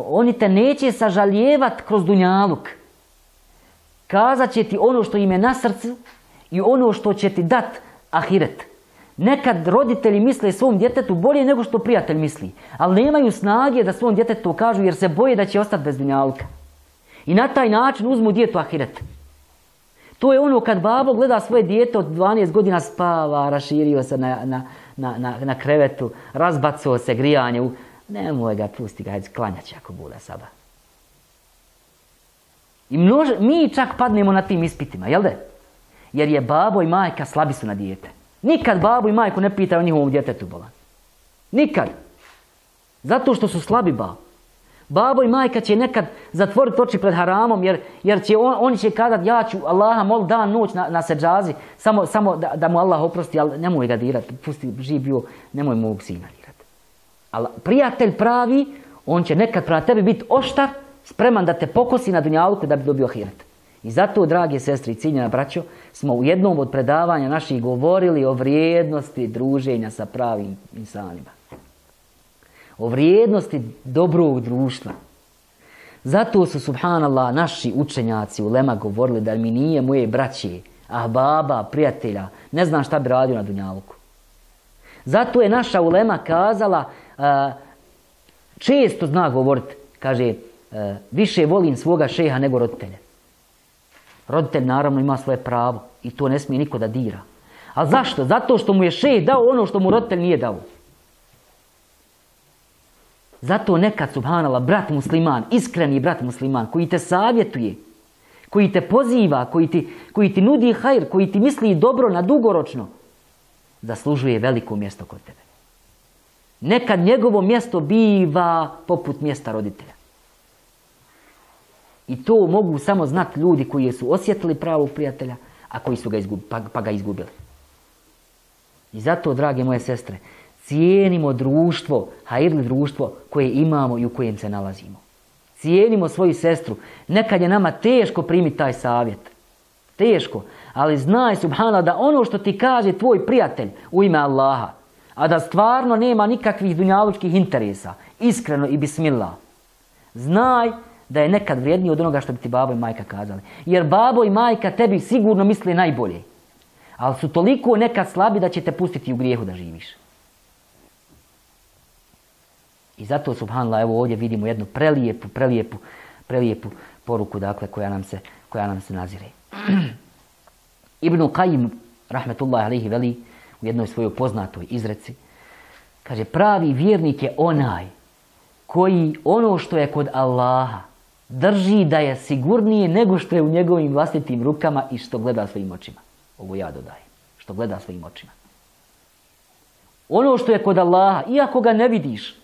oni te neće sažaljevat kroz dunjaluk. Kazat će ti ono što im je na srcu i ono što će ti dat ahiret. Nekad roditelji misle svom djetetu bolje nego što prijatelj misli. Ali nemaju snage da svom djetetu kažu jer se boje da će ostati bez dunjalka. I na taj način uzmu djetu ahiret. To je ono kad babo gleda svoje dijete od 12 godina spava, raširio se na, na, na, na krevetu, razbacuo se grijanje. Nemoj ga, pusti ga, hajde, klanjat će ako bude sada. I množ, mi čak padnemo na tim ispitima, jel da? Jer je babo i majka slabi su na dijete. Nikad babu i majku ne pitaju o njihovom djetetu bolan. Nikad. Zato što su slabi babo. Babo i majka će nekad zatvoriti oči pred haramom jer, jer će on, oni će kazati ja ću Allaha mol dan noć na, na seđazi samo, samo da, da, mu Allah oprosti, ali nemoj ga dirati, pusti živ bio, nemoj mog sina. Ali prijatelj pravi, on će nekad prema tebi biti oštar, spreman da te pokosi na dunjalku da bi dobio hirat. I zato, drage sestri i ciljena braćo, smo u jednom od predavanja naših govorili o vrijednosti druženja sa pravim insanima. O vrijednosti dobrog društva. Zato su, subhanallah, naši učenjaci u Lema govorili da mi nije moje braće, ah baba, prijatelja, ne znam šta bi radio na Dunjaluku. Zato je naša ulema kazala, često zna govoriti, kaže, više volim svoga šeha nego roditelja. Roditelj naravno ima svoje pravo i to ne smije niko da dira. A zašto? Zato što mu je šejh dao ono što mu roditelj nije dao. Zato nekad, subhanala, brat musliman, iskreni brat musliman, koji te savjetuje, koji te poziva, koji ti, koji ti nudi hajr, koji ti misli dobro na dugoročno, zaslužuje veliko mjesto kod tebe. Nekad njegovo mjesto biva poput mjesta roditelja. I to mogu samo znati ljudi koji su osjetili pravog prijatelja, a koji su ga pa, pa ga izgubili. I zato, drage moje sestre, cijenimo društvo, hajrli društvo koje imamo i u kojem se nalazimo. Cijenimo svoju sestru. Nekad je nama teško primiti taj savjet. Teško. Ali znaj, subhanallah, da ono što ti kaže tvoj prijatelj u ime Allaha, a da stvarno nema nikakvih dunjalučkih interesa, iskreno i bismillah, znaj da je nekad vrijedniji od onoga što bi ti babo i majka kazali. Jer babo i majka tebi sigurno misli najbolje. Ali su toliko nekad slabi da će te pustiti u grijehu da živiš. I zato, subhanallah, evo ovdje vidimo jednu prelijepu, prelijepu, prelijepu poruku, dakle, koja nam se, koja nam se nazire. Ibn Qajim, rahmetullahi alihi, veli u jednoj svojoj poznatoj izreci, kaže, pravi vjernik je onaj koji ono što je kod Allaha drži da je sigurnije nego što je u njegovim vlastitim rukama i što gleda svojim očima. Ovo ja dodajem. Što gleda svojim očima. Ono što je kod Allaha, iako ga ne vidiš,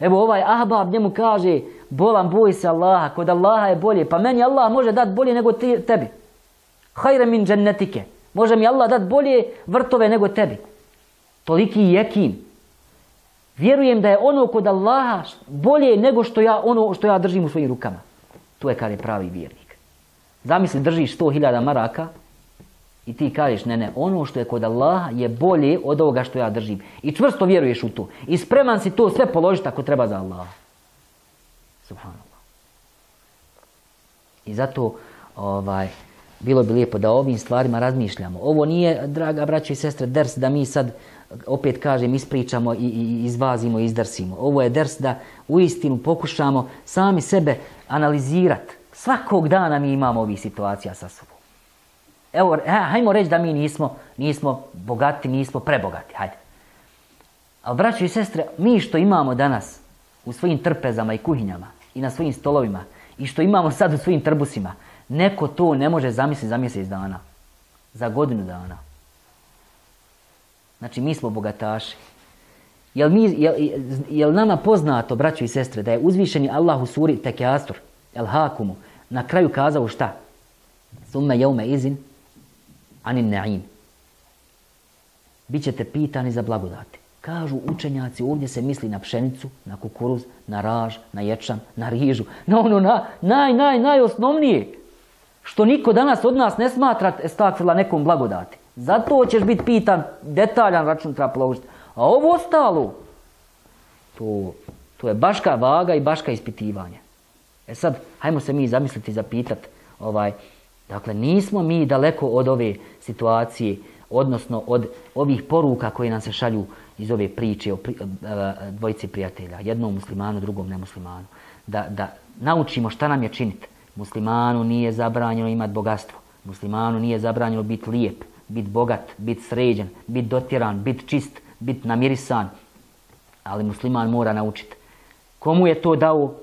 Evo ovaj ahbab njemu kaže, bolam, boj se Allaha, kod Allaha je bolje. Pa meni Allah može dati bolje nego ti, tebi. Hajre min džennetike. Može mi Allah dati bolje vrtove nego tebi. Toliki jekin. Vjerujem da je ono kod Allaha bolje nego što ja, ono što ja držim u svojim rukama. To je je pravi vjernik. Zamisli, držiš sto hiljada maraka i ti kažeš, ne, ne, ono što je kod Allaha je bolje od ovoga što ja držim. I čvrsto vjeruješ u to. I spreman si to sve položiti ako treba za Allaha. Subhanallah. I zato, ovaj, bilo bi lijepo da o ovim stvarima razmišljamo. Ovo nije, draga braćo i sestre, ders da mi sad, opet kažem, ispričamo i, i izvazimo i izdrsimo. Ovo je ders da u istinu pokušamo sami sebe analizirati. Svakog dana mi imamo ovih situacija sa sobom. Evo, hajmo reći da mi nismo, nismo bogati, nismo prebogati, hajde. Ali, braćo i sestre, mi što imamo danas u svojim trpezama i kuhinjama i na svojim stolovima i što imamo sad u svojim trbusima, neko to ne može zamisliti za mjesec dana. Za godinu dana. Znači, mi smo bogataši. Jel, mi, jel, jel nama poznato, braćo i sestre, da je uzvišeni Allah u suri Tekastur, El Hakumu, na kraju kazao šta? Summe jeume izin, anin na'im. Bićete pitani za blagodati. Kažu učenjaci, ovdje se misli na pšenicu, na kukuruz, na raž, na ječan, na rižu, na ono na, naj, naj, najosnovnije. Što niko danas od nas ne smatra estakfila nekom blagodati. Zato ćeš biti pitan, detaljan račun treba položiti. A ovo ostalo, to, to je baška vaga i baška ispitivanje. E sad, hajmo se mi zamisliti i zapitati, ovaj, Dakle, nismo mi daleko od ove situacije, odnosno od ovih poruka koje nam se šalju iz ove priče o pri, e, dvojici prijatelja, jednom muslimanu, drugom nemuslimanu. Da, da naučimo šta nam je činiti. Muslimanu nije zabranjeno imati bogatstvo. Muslimanu nije zabranjeno biti lijep, biti bogat, biti sređen, biti dotjeran, biti čist, biti namirisan. Ali musliman mora naučiti. Komu je to dao?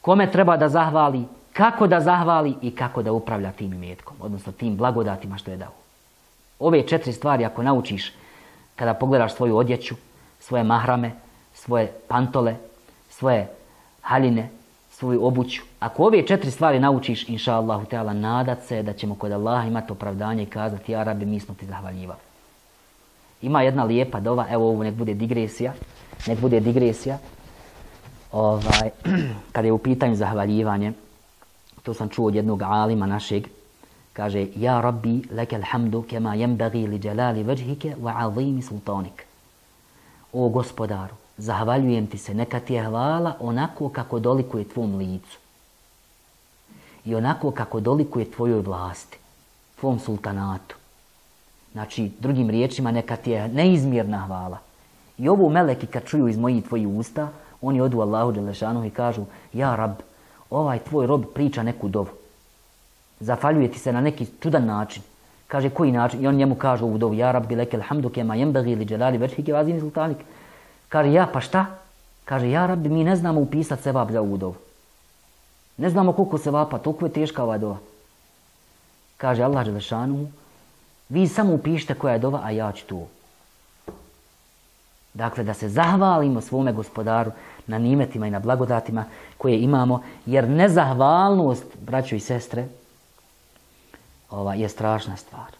Kome treba da zahvali? kako da zahvali i kako da upravlja tim imetkom, odnosno tim blagodatima što je dao. Ove četiri stvari ako naučiš kada pogledaš svoju odjeću, svoje mahrame, svoje pantole, svoje haljine, svoju obuću. Ako ove četiri stvari naučiš, inša Allahu Teala, nadat se da ćemo kod Allaha imati opravdanje i kazati, ja rabi, mi smo ti zahvaljivali. Ima jedna lijepa dova, evo ovo nek bude digresija, nek bude digresija, ovaj, kada je u pitanju zahvaljivanje, to sam čuo od jednog alima našeg, kaže, Ja rabbi, leke alhamdu, kema jembagi li dželali vajhike wa azimi sultanik. O gospodaru, zahvaljujem ti se, neka ti je hvala onako kako dolikuje tvom licu. I onako kako dolikuje tvojoj vlasti, tvom sultanatu. Znači, drugim riječima, neka ti je neizmjerna hvala. I ovo meleki kad čuju iz mojih tvojih usta, oni odu Allahu Đelešanu i kažu, ja rab, ovaj tvoj rob priča neku dovu. Zafaljuje ti se na neki čudan način. Kaže, koji način? I on njemu kaže u dovu, ja rabbi lekel hamdu kema jembagi li dželali vazini sultanik. Kaže, ja, pa šta? Kaže, ja rabbi, mi ne znamo upisati sevap za ovu dovu. Ne znamo koliko se vapa, toliko je teška ova dova. Kaže Allah Želešanu, vi samo upišite koja je dova, a ja ću tu. Dakle, da se zahvalimo svome gospodaru na nimetima i na blagodatima koje imamo, jer nezahvalnost, braćo i sestre, ova, je strašna stvar.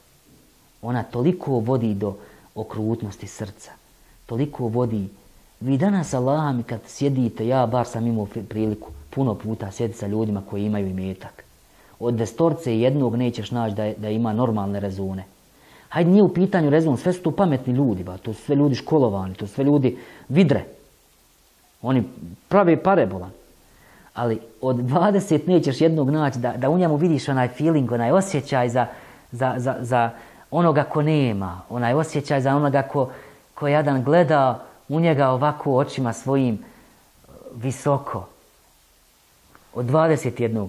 Ona toliko vodi do okrutnosti srca, toliko vodi. Vi danas, Allah, kad sjedite, ja bar sam imao priliku puno puta sjediti sa ljudima koji imaju imetak. Od destorce jednog nećeš naći da, da ima normalne rezone. Hajde, nije u pitanju rezon, sve su to pametni ljudi, ba. to su sve ljudi školovani, to su sve ljudi vidre. Oni prave pare bolan. Ali od 20 nećeš jednog naći da, da u njemu vidiš onaj feeling, onaj osjećaj za, za, za, za onoga ko nema, onaj osjećaj za onoga ko, ko jedan gleda u njega ovako očima svojim visoko. Od 21.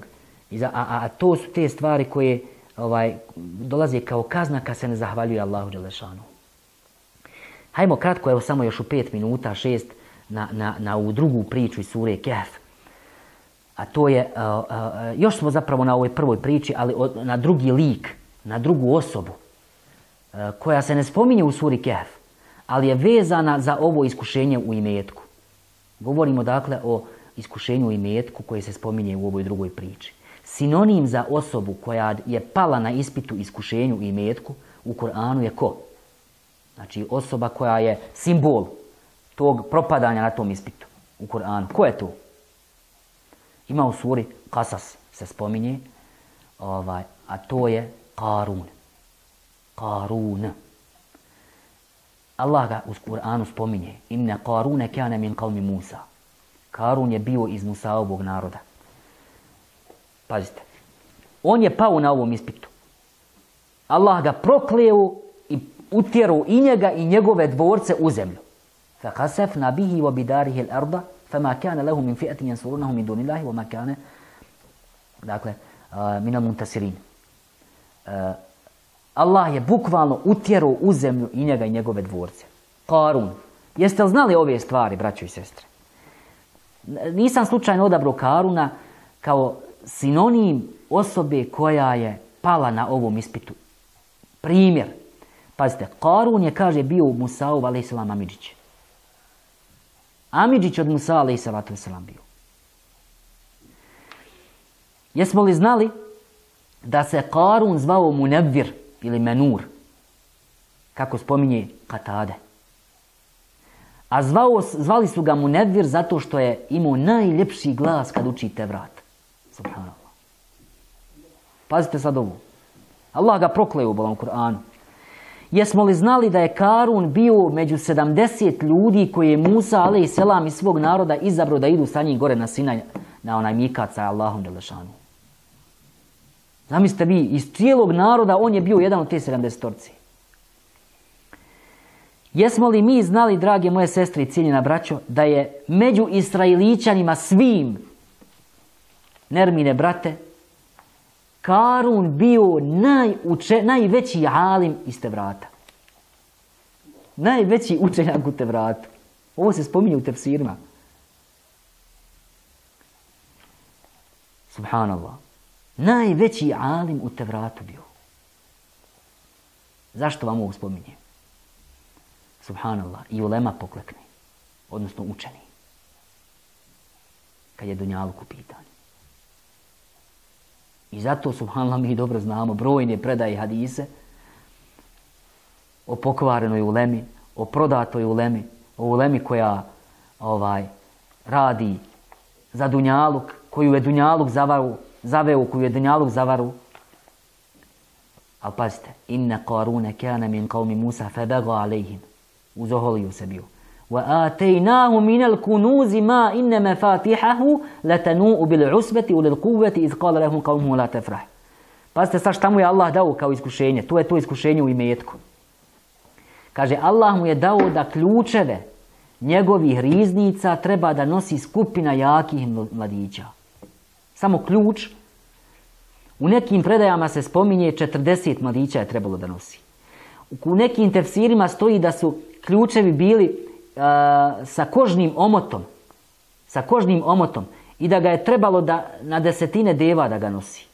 A, a, a to su te stvari koje ovaj, dolaze kao kazna kad se ne zahvaljuje Allahu Đelešanu. Hajmo kratko, evo samo još u pet minuta, šest, na, na, na ovu drugu priču iz sure Kehf. A to je, uh, uh, još smo zapravo na ovoj prvoj priči, ali na drugi lik, na drugu osobu, uh, koja se ne spominje u suri Kehf, ali je vezana za ovo iskušenje u imetku. Govorimo dakle o iskušenju u imetku koje se spominje u ovoj drugoj priči. Sinonim za osobu koja je pala na ispitu iskušenju i imetku u Koranu je ko? Znači osoba koja je simbol tog propadanja na tom ispitu u Koranu. Ko je to? Ima u suri Kasas se spominje, ovaj, a to je Karun. Karun. Allah ga u Kur'anu spominje. Inne Karune kane min kalmi Musa. Karun je bio iz Musaovog naroda. Pazite. On je pao na ovom ispitu. Allah ga prokleo i utjeru i njega i njegove dvorce u zemlju. فَقَسَفْنَا بِهِ وَبِدَارِهِ الْأَرْضَ فَمَا كَانَ لَهُ مِنْ فِئَةٍ يَنْصُرُونَهُ مِنْ دُونِ اللَّهِ وَمَا كَانَ Dakle, uh, minal muntasirin. Uh, Allah je bukvalno utjerao u zemlju i njega i njegove dvorce. Karun. Jeste li znali ove stvari, braćo i sestre? Nisam slučajno odabrao Karuna kao sinonim osobe koja je pala na ovom ispitu. Primjer. Pazite, Karun je, kaže, bio Musaov, ali i Amidžić. Amidžić od Musa, ali i bio. Jesmo li znali da se Karun zvao Munevir ili Menur? Kako spominje Katade. A zvao, zvali su ga Munevir zato što je imao najljepši glas kad uči vrat. Subhanallah. Pazite sad ovo. Allah ga prokleo u Bolam Kur'anu. Jesmo li znali da je Karun bio među 70 ljudi koje je Musa, ale i selam iz svog naroda izabrao da idu sa njim gore na Sinaj, na onaj mikat sa Allahom Đelešanu. Zamislite vi, iz cijelog naroda on je bio jedan od te 70 torci. Jesmo li mi znali, drage moje sestre i cijenjena braćo, da je među Israilićanima svim Nermine, brate, Karun bio najuče, najveći alim iz vrata. Najveći učenjak u vrata. Ovo se spominje u tefsirima. Subhanallah. Najveći alim u vratu bio. Zašto vam ovo spominje? Subhanallah. I ulema poklekne. Odnosno učeni. Kad je Dunjaluk u pitanju. I zato, subhanallah, mi dobro znamo brojne predaje hadise o pokvarenoj ulemi, o prodatoj ulemi, o ulemi koja ovaj, radi za Dunjaluk, koju je Dunjaluk zavaru, zaveo, koju je Dunjaluk zavaru. Ali pazite, inna qarune kana min qavmi Musa febega alejhim Uzoholio se bio. وآتيناه من الكنوز ما إن مفاتحه لتنوء بالعسبة وللقوة إذ قال لهم قومه لا تفرح Pazite sad šta mu je Allah dao kao iskušenje. To je to iskušenje u imetku. Kaže, Allah mu je dao da ključeve njegovih riznica treba da nosi skupina jakih mladića. Samo ključ U nekim predajama se spominje 40 mladića je trebalo da nosi. U nekim tefsirima stoji da su ključevi bili sa kožnim omotom. Sa kožnim omotom. I da ga je trebalo da, na desetine deva da ga nosi.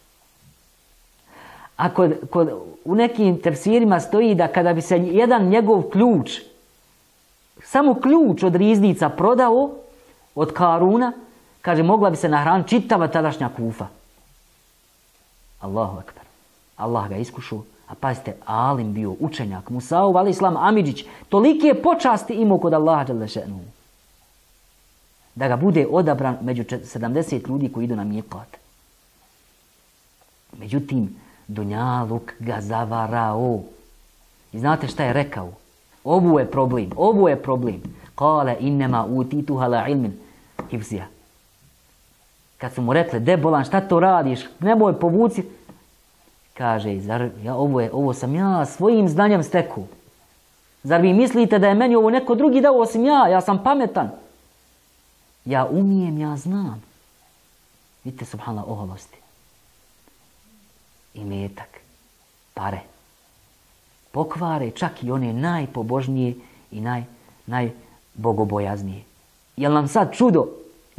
A kod, kod, u nekim tefsirima stoji da kada bi se jedan njegov ključ, samo ključ od riznica prodao od Karuna, kaže mogla bi se nahraniti čitava tadašnja kufa. Allahu akbar. Allah ga iskušao. A pazite, Alim bio učenjak, Musa'u, ali islam Amidžić, toliki je počasti imao kod Allaha Đalešenu. Da ga bude odabran među 70 ljudi koji idu na mijekat. Međutim, Dunjaluk ga zavarao. I znate šta je rekao? Ovo je problem, ovo je problem. Kale innema utituha la ilmin hifzija. Kad su mu rekli, debolan, šta to radiš? Nemoj povuci. Kaže, zar ja, ovo, je, ovo sam ja svojim znanjem steku. Zar vi mislite da je meni ovo neko drugi dao osim ja? Ja sam pametan. Ja umijem, ja znam. Vidite, subhanallah, oholosti. I metak, pare. Pokvare čak i one najpobožnije i naj, najbogobojaznije. Jel nam sad čudo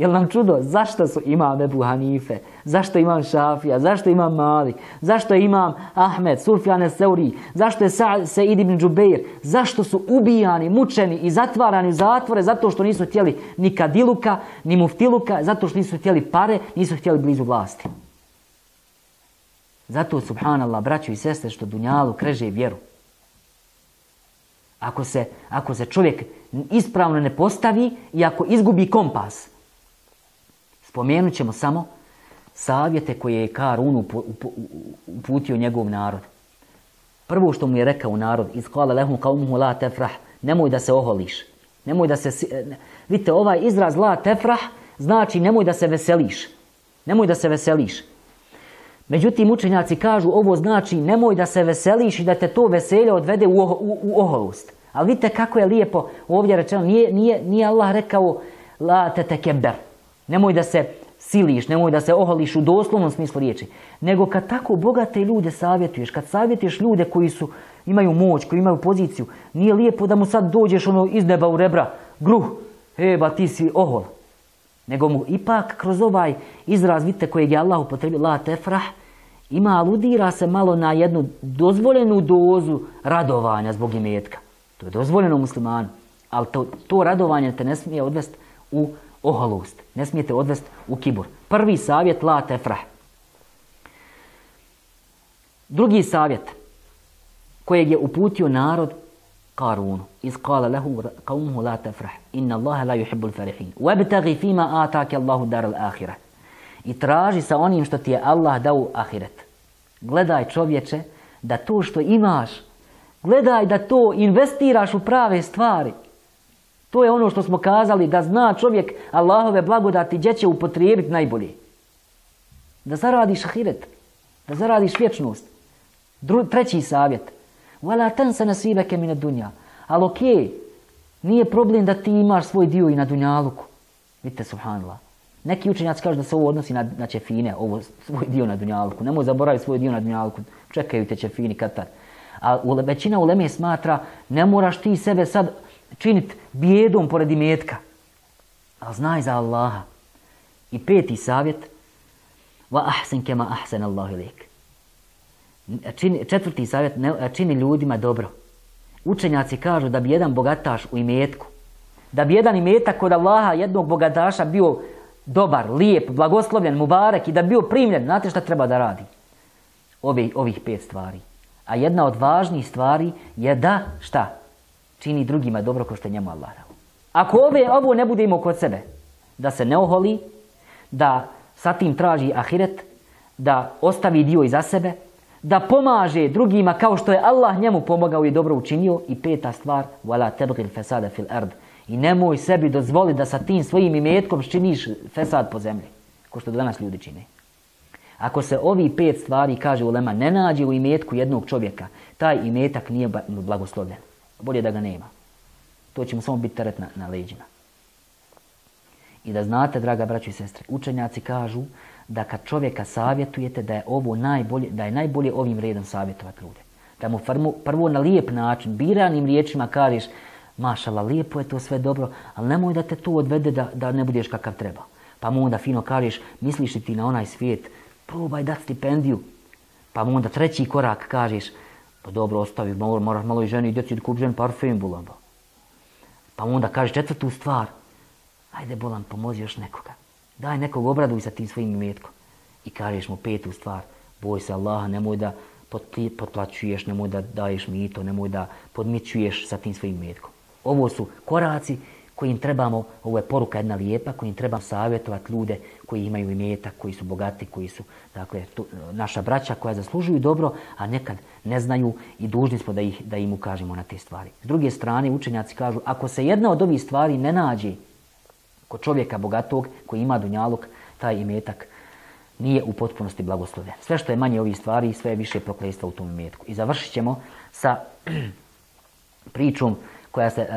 Jel nam čudo? Zašto su imam Ebu Hanife, zašto imam Šafija, zašto imam Malik, zašto imam Ahmed, Sufjane Seuri, zašto je Seid ibn Džubeir, zašto su ubijani, mučeni i zatvarani u zatvore zato što nisu htjeli ni kadiluka, ni muftiluka, zato što nisu htjeli pare, nisu htjeli blizu vlasti. Zato, subhanallah, braćo i sestre, što Dunjalu kreže vjeru. Ako se, ako se čovjek ispravno ne postavi i ako izgubi kompas, Spomenut ćemo samo savjete koje je Karun uputio njegov narod. Prvo što mu je rekao narod, izkala lehum kaumuhu la tefrah, nemoj da se oholiš. Nemoj da se, vidite, ovaj izraz la tefrah znači nemoj da se veseliš. Nemoj da se veseliš. Međutim, učenjaci kažu ovo znači nemoj da se veseliš i da te to veselje odvede u, u, oholost. Ali vidite kako je lijepo ovdje rečeno. Nije, nije, nije Allah rekao la te tekeber. Nemoj da se siliš, nemoj da se oholiš u doslovnom smislu riječi. Nego kad tako bogate ljude savjetuješ, kad savjetuješ ljude koji su, imaju moć, koji imaju poziciju, nije lijepo da mu sad dođeš ono iz neba u rebra, gruh, eba ti si ohol. Nego mu ipak kroz ovaj izraz, vidite kojeg je Allah upotrebio, la tefrah, ima aludira se malo na jednu dozvoljenu dozu radovanja zbog imetka. To je dozvoljeno muslimanu. Ali to, to radovanje te ne smije odvesti u oholost. Ne smijete odvesti u kibur. Prvi savjet, la tefrah. Drugi savjet, kojeg je uputio narod Karunu. Iz kala lehu kaumuhu la tefrah. Inna Allahe la yuhibbul farihin. Webtagi fima atake Allahu dar al I traži sa onim što ti je Allah dao ahiret. Gledaj čovječe da to što imaš, gledaj da to investiraš u prave stvari. To je ono što smo kazali, da zna čovjek Allahove blagodati gdje će upotrijebiti najbolje. Da zaradiš ahiret, da zaradiš vječnost. treći savjet. Vala ten se nasibeke mine dunja. Ali okej, nije problem da ti imaš svoj dio i na dunjaluku. Vidite, subhanallah. Neki učenjaci kažu da se ovo odnosi na, na čefine, ovo svoj dio na dunjaluku. Nemoj zaboraviti svoj dio na dunjaluku. Čekaju te čefini, katar. A većina uleme smatra, ne moraš ti sebe sad činiti bijedom pored imetka. Ali znaj za Allaha. I peti savjet. Va ahsen kema ahsen Allahu Četvrti savjet. čini ljudima dobro. Učenjaci kažu da bi jedan bogataš u imetku, da bi jedan imetak kod Allaha jednog bogataša bio dobar, lijep, blagoslovljen, mubarek i da bi bio primljen, znate šta treba da radi? Ovi, ovih pet stvari. A jedna od važnijih stvari je da, šta? Čini drugima dobro ko što je njemu Allah Ako ove, ovo ne bude imao kod sebe, da se ne oholi, da sa tim traži ahiret, da ostavi dio iza sebe, da pomaže drugima kao što je Allah njemu pomogao i dobro učinio. I peta stvar, wala tebgil fesada fil ard. I nemoj sebi dozvoli da sa tim svojim imetkom činiš fesad po zemlji, ko što danas ljudi čine. Ako se ovi pet stvari, kaže Ulema, ne nađe u imetku jednog čovjeka, taj imetak nije blagoslovljen. Bolje da ga nema. To će mu samo biti teret na, na leđima. I da znate, draga braćo i sestre, učenjaci kažu da kad čovjeka savjetujete da je ovo najbolje, da je najbolje ovim redom savjetovati ljude. Da mu prvo na lijep način, biranim riječima kažeš mašala, lijepo je to sve dobro, ali nemoj da te to odvede da, da ne budeš kakav treba. Pa mu onda fino kažeš, misliš li ti na onaj svijet, probaj dati stipendiju. Pa mu onda treći korak kažeš, pa dobro, ostavi, moraš malo i ženi i djeci da kup žen parfum, bulamba. Pa onda kažeš četvrtu stvar, ajde bolan, pomozi još nekoga. Daj nekog obraduj sa tim svojim imetkom. I kažeš mu petu stvar, boj se Allaha, nemoj da potplaćuješ, nemoj da daješ mito, nemoj da podmićuješ sa tim svojim imetkom. Ovo su koraci kojim trebamo, ovo je poruka jedna lijepa, kojim trebamo savjetovati ljude koji imaju imetak, koji su bogati, koji su dakle, naša braća koja zaslužuju dobro, a nekad ne znaju i dužni smo da, ih, da im ukažemo na te stvari. S druge strane, učenjaci kažu, ako se jedna od ovih stvari ne nađe kod čovjeka bogatog koji ima dunjaluk, taj imetak nije u potpunosti blagosloven. Sve što je manje ovih stvari, sve je više prokletstva u tom imetku. I završit ćemo sa pričom koja se, e,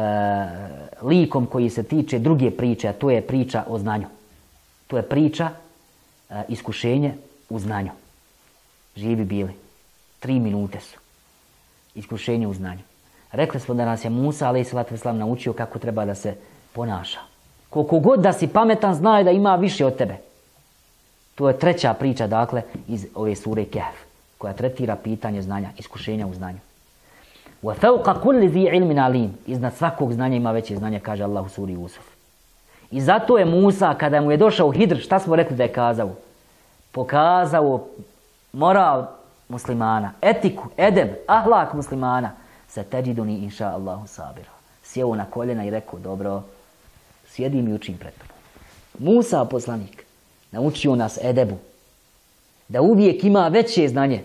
likom koji se tiče druge priče, a to je priča o znanju. To je priča, e, iskušenje u znanju. Živi bili. Tri minute su. Iskušenje u znanju. Rekli smo da nas je Musa, ali i naučio kako treba da se ponaša. Koliko god da si pametan, znaj da ima više od tebe. To je treća priča, dakle, iz ove sure Kehf, koja tretira pitanje znanja, iskušenja u znanju. وَفَوْقَ كُلِّ ذِي عِلْمٍ عَلِيمٍ Iznad svakog znanja ima veće znanje, kaže Allah u suri Usuf. I zato je Musa, kada mu je došao Hidr, šta smo rekli da je kazao? Pokazao moral muslimana, etiku, edeb, ahlak muslimana. Se teđiduni inša Allahu sabira. Sjeo na koljena i rekao, dobro, sjedim i učim pred tobom. Musa, poslanik, naučio nas edebu. Da uvijek ima veće znanje.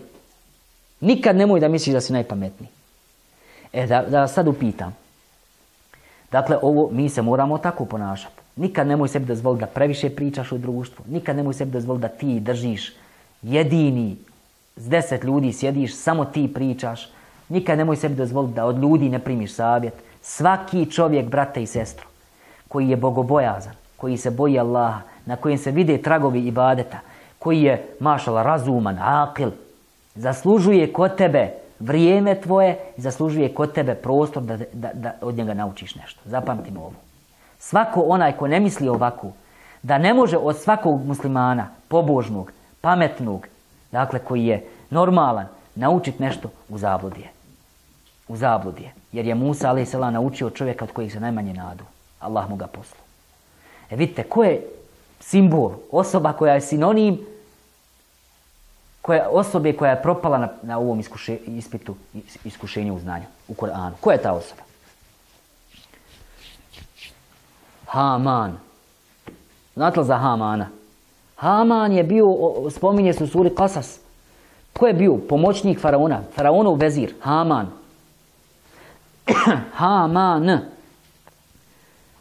Nikad nemoj da misliš da si najpametniji. E, da, da sad upitam. Dakle, ovo mi se moramo tako ponašati. Nikad nemoj sebi dozvoliti da previše pričaš u društvu. Nikad nemoj sebi dozvoliti da ti držiš jedini s deset ljudi sjediš, samo ti pričaš. Nikad nemoj sebi dozvoliti da od ljudi ne primiš savjet. Svaki čovjek, brate i sestro, koji je bogobojazan, koji se boji Allaha, na kojem se vide tragovi ibadeta, koji je, mašala, razuman, akil, zaslužuje kod tebe vrijeme tvoje zaslužuje kod tebe prostor da, da, da od njega naučiš nešto. Zapamtimo ovo. Svako onaj ko ne misli ovako, da ne može od svakog muslimana, pobožnog, pametnog, dakle koji je normalan, naučiti nešto u zabludje. U zabludje. Jer je Musa a.s. naučio čovjeka od kojih se najmanje nadu. Allah mu ga poslao. E vidite, ko je simbol, osoba koja je sinonim koja, osobe koja je propala na, na ovom iskuše, ispitu iskušenju u znanju, u Koranu. Ko je ta osoba? Haman. Znate li za Hamana? Haman je bio, spominje se u suri Kasas. Ko je bio? Pomoćnik faraona. Faraonov vezir. Haman. Haman.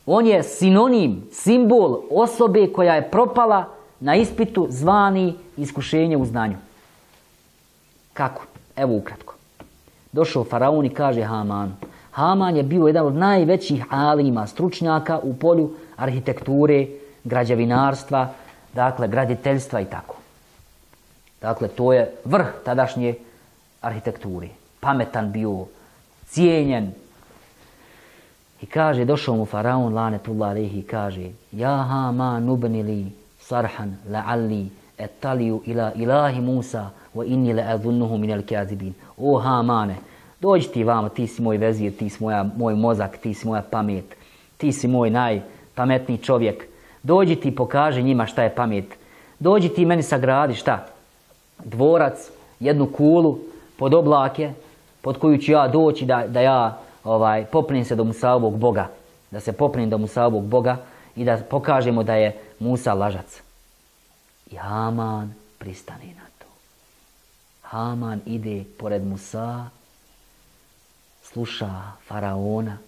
On je sinonim, simbol osobe koja je propala na ispitu zvani iskušenje u znanju. Kako? Evo ukratko. Došao faraon i kaže Hamanu. Haman je bio jedan od najvećih alima, stručnjaka u polju arhitekture, građevinarstva, dakle graditeljstva i tako. Dakle, to je vrh tadašnje arhitekture. Pametan bio, cijenjen. I kaže, došao mu faraon, lanetullah alihi, kaže, Ja Haman nubni li sarhan la'alli etaliju ila ilahi Musa wa inni la adhunnuhu min al-kadhibin. O Hamane, dođi ti vamo, ti si moj vezir, ti si moja, moj mozak, ti si moja pamet, ti si moj najpametniji čovjek. Dođi ti pokaži njima šta je pamet. Dođi ti meni sagradi šta? Dvorac, jednu kulu pod oblake, pod koju ću ja doći da, da ja ovaj, popnem se do Musavog Boga. Da se popnem do Musavog Boga i da pokažemo da je Musa lažac. I Haman pristane na to. Haman ide pored Musa, sluša faraona,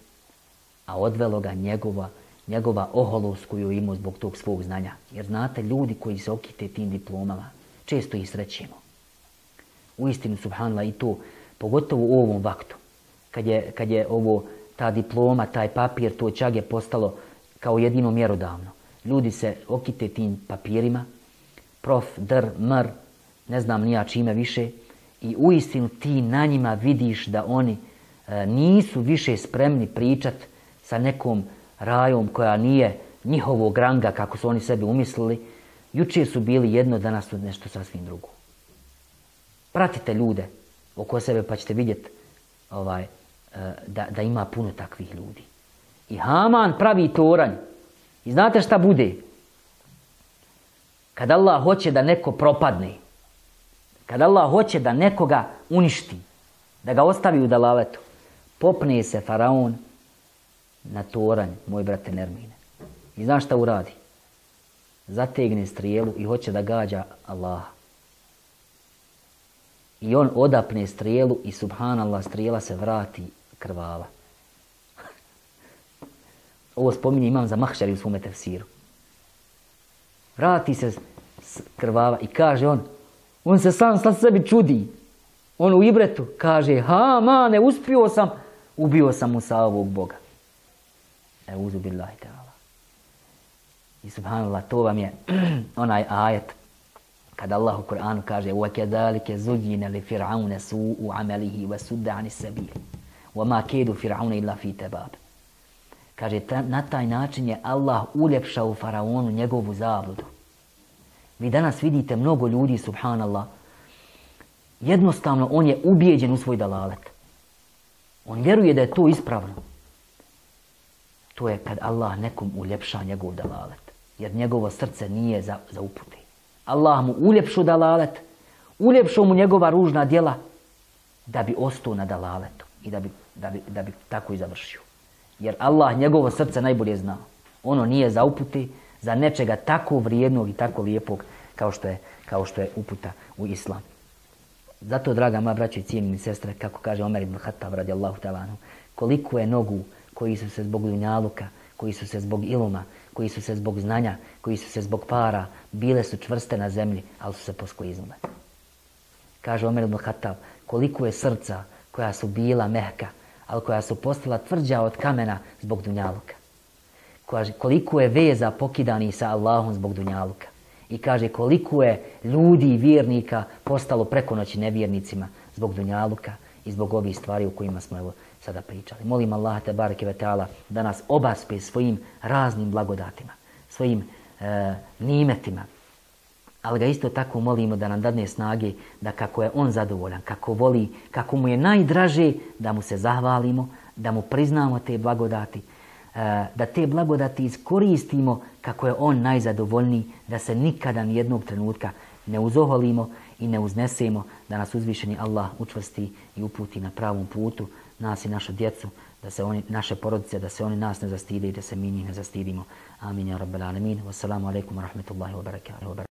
a odvelo ga njegova, njegova oholost koju imao zbog tog svog znanja. Jer znate, ljudi koji se okite tim diplomama, često ih srećemo. U istinu, subhanallah, i to, pogotovo u ovom vaktu, kad je, kad je ovo, ta diploma, taj papir, to čak je postalo kao jedino mjerodavno. Ljudi se okite tim papirima, prof, dr, mr, ne znam nija čime više. I uistinu ti na njima vidiš da oni nisu više spremni pričat sa nekom rajom koja nije njihovog ranga kako su oni sebi umislili. Jučer su bili jedno, danas su nešto sasvim drugo. Pratite ljude oko sebe pa ćete vidjeti ovaj, e, da, da ima puno takvih ljudi. I Haman pravi toranj. I znate šta bude? Kad Allah hoće da neko propadne, kad Allah hoće da nekoga uništi, da ga ostavi u dalaletu, popne se faraon na toranj, moj brate Nermine. I znaš šta uradi? Zategne strijelu i hoće da gađa Allaha. I on odapne strijelu i subhanallah strijela se vrati krvava. Ovo spominje imam za mahšari u svome tefsiru. Vrati se krvava i kaže on, on se sam sa sebi čudi. On u ibretu kaže, ha, ma, ne uspio sam, ubio sam mu sa ovog Boga. E, uzu billahi ta'ala. I subhanallah, to vam je onaj ajet kada Allah u Kur'anu kaže وَكَذَلِكَ زُجِّنَ لِفِرْعَوْنَ سُوءُ عَمَلِهِ وَسُدَّ عَنِ السَّبِيلِ وَمَا كَيْدُ فِرْعَوْنَ إِلَّا فِي تَبَابِ Kaže, ta, na taj način je Allah uljepšao faraonu njegovu zabludu. Vi danas vidite mnogo ljudi, subhanallah, jednostavno on je ubijeđen u svoj dalalet. On vjeruje da je to ispravno. To je kad Allah nekom uljepša njegov dalalet. Jer njegovo srce nije za, za upute. Allah mu uljepšu dalalet, uljepšu mu njegova ružna djela da bi ostao na dalaletu i da bi, da bi, da bi tako i završio. Jer Allah njegovo srce najbolje zna. Ono nije za upute, za nečega tako vrijednog i tako lijepog kao što je, kao što je uputa u islam. Zato, draga moja braća i cijenini sestre, kako kaže Omer ibn Khattab radijallahu talanu, koliko je nogu koji su se zbog dunjaluka, koji su se zbog iluma, koji su se zbog znanja, koji su se zbog para, bile su čvrste na zemlji, ali su se poskliznule. Kaže Omer ibn Khattab, koliko je srca koja su bila mehka, ali koja su postala tvrđa od kamena zbog dunjaluka. Koliko je veza pokidani sa Allahom zbog dunjaluka. I kaže koliko je ljudi i vjernika postalo preko noći nevjernicima zbog dunjaluka i zbog ovih stvari u kojima smo evo sada pričali. Molim Allah te bareke ve da nas obaspe svojim raznim blagodatima, svojim e, nimetima. Ali ga isto tako molimo da nam dadne snage da kako je on zadovoljan, kako voli, kako mu je najdraže da mu se zahvalimo, da mu priznamo te blagodati, da te blagodati iskoristimo kako je on najzadovoljniji, da se nikada ni jednog trenutka ne uzoholimo i ne uznesemo, da nas uzvišeni Allah učvrsti i uputi na pravom putu, nas i našu djecu, da se oni, naše porodice, da se oni nas ne zastide i da se mi njih ne zastidimo. Amin, ja rabbal alamin. Wassalamu alaikum wa rahmatullahi wa barakatuh.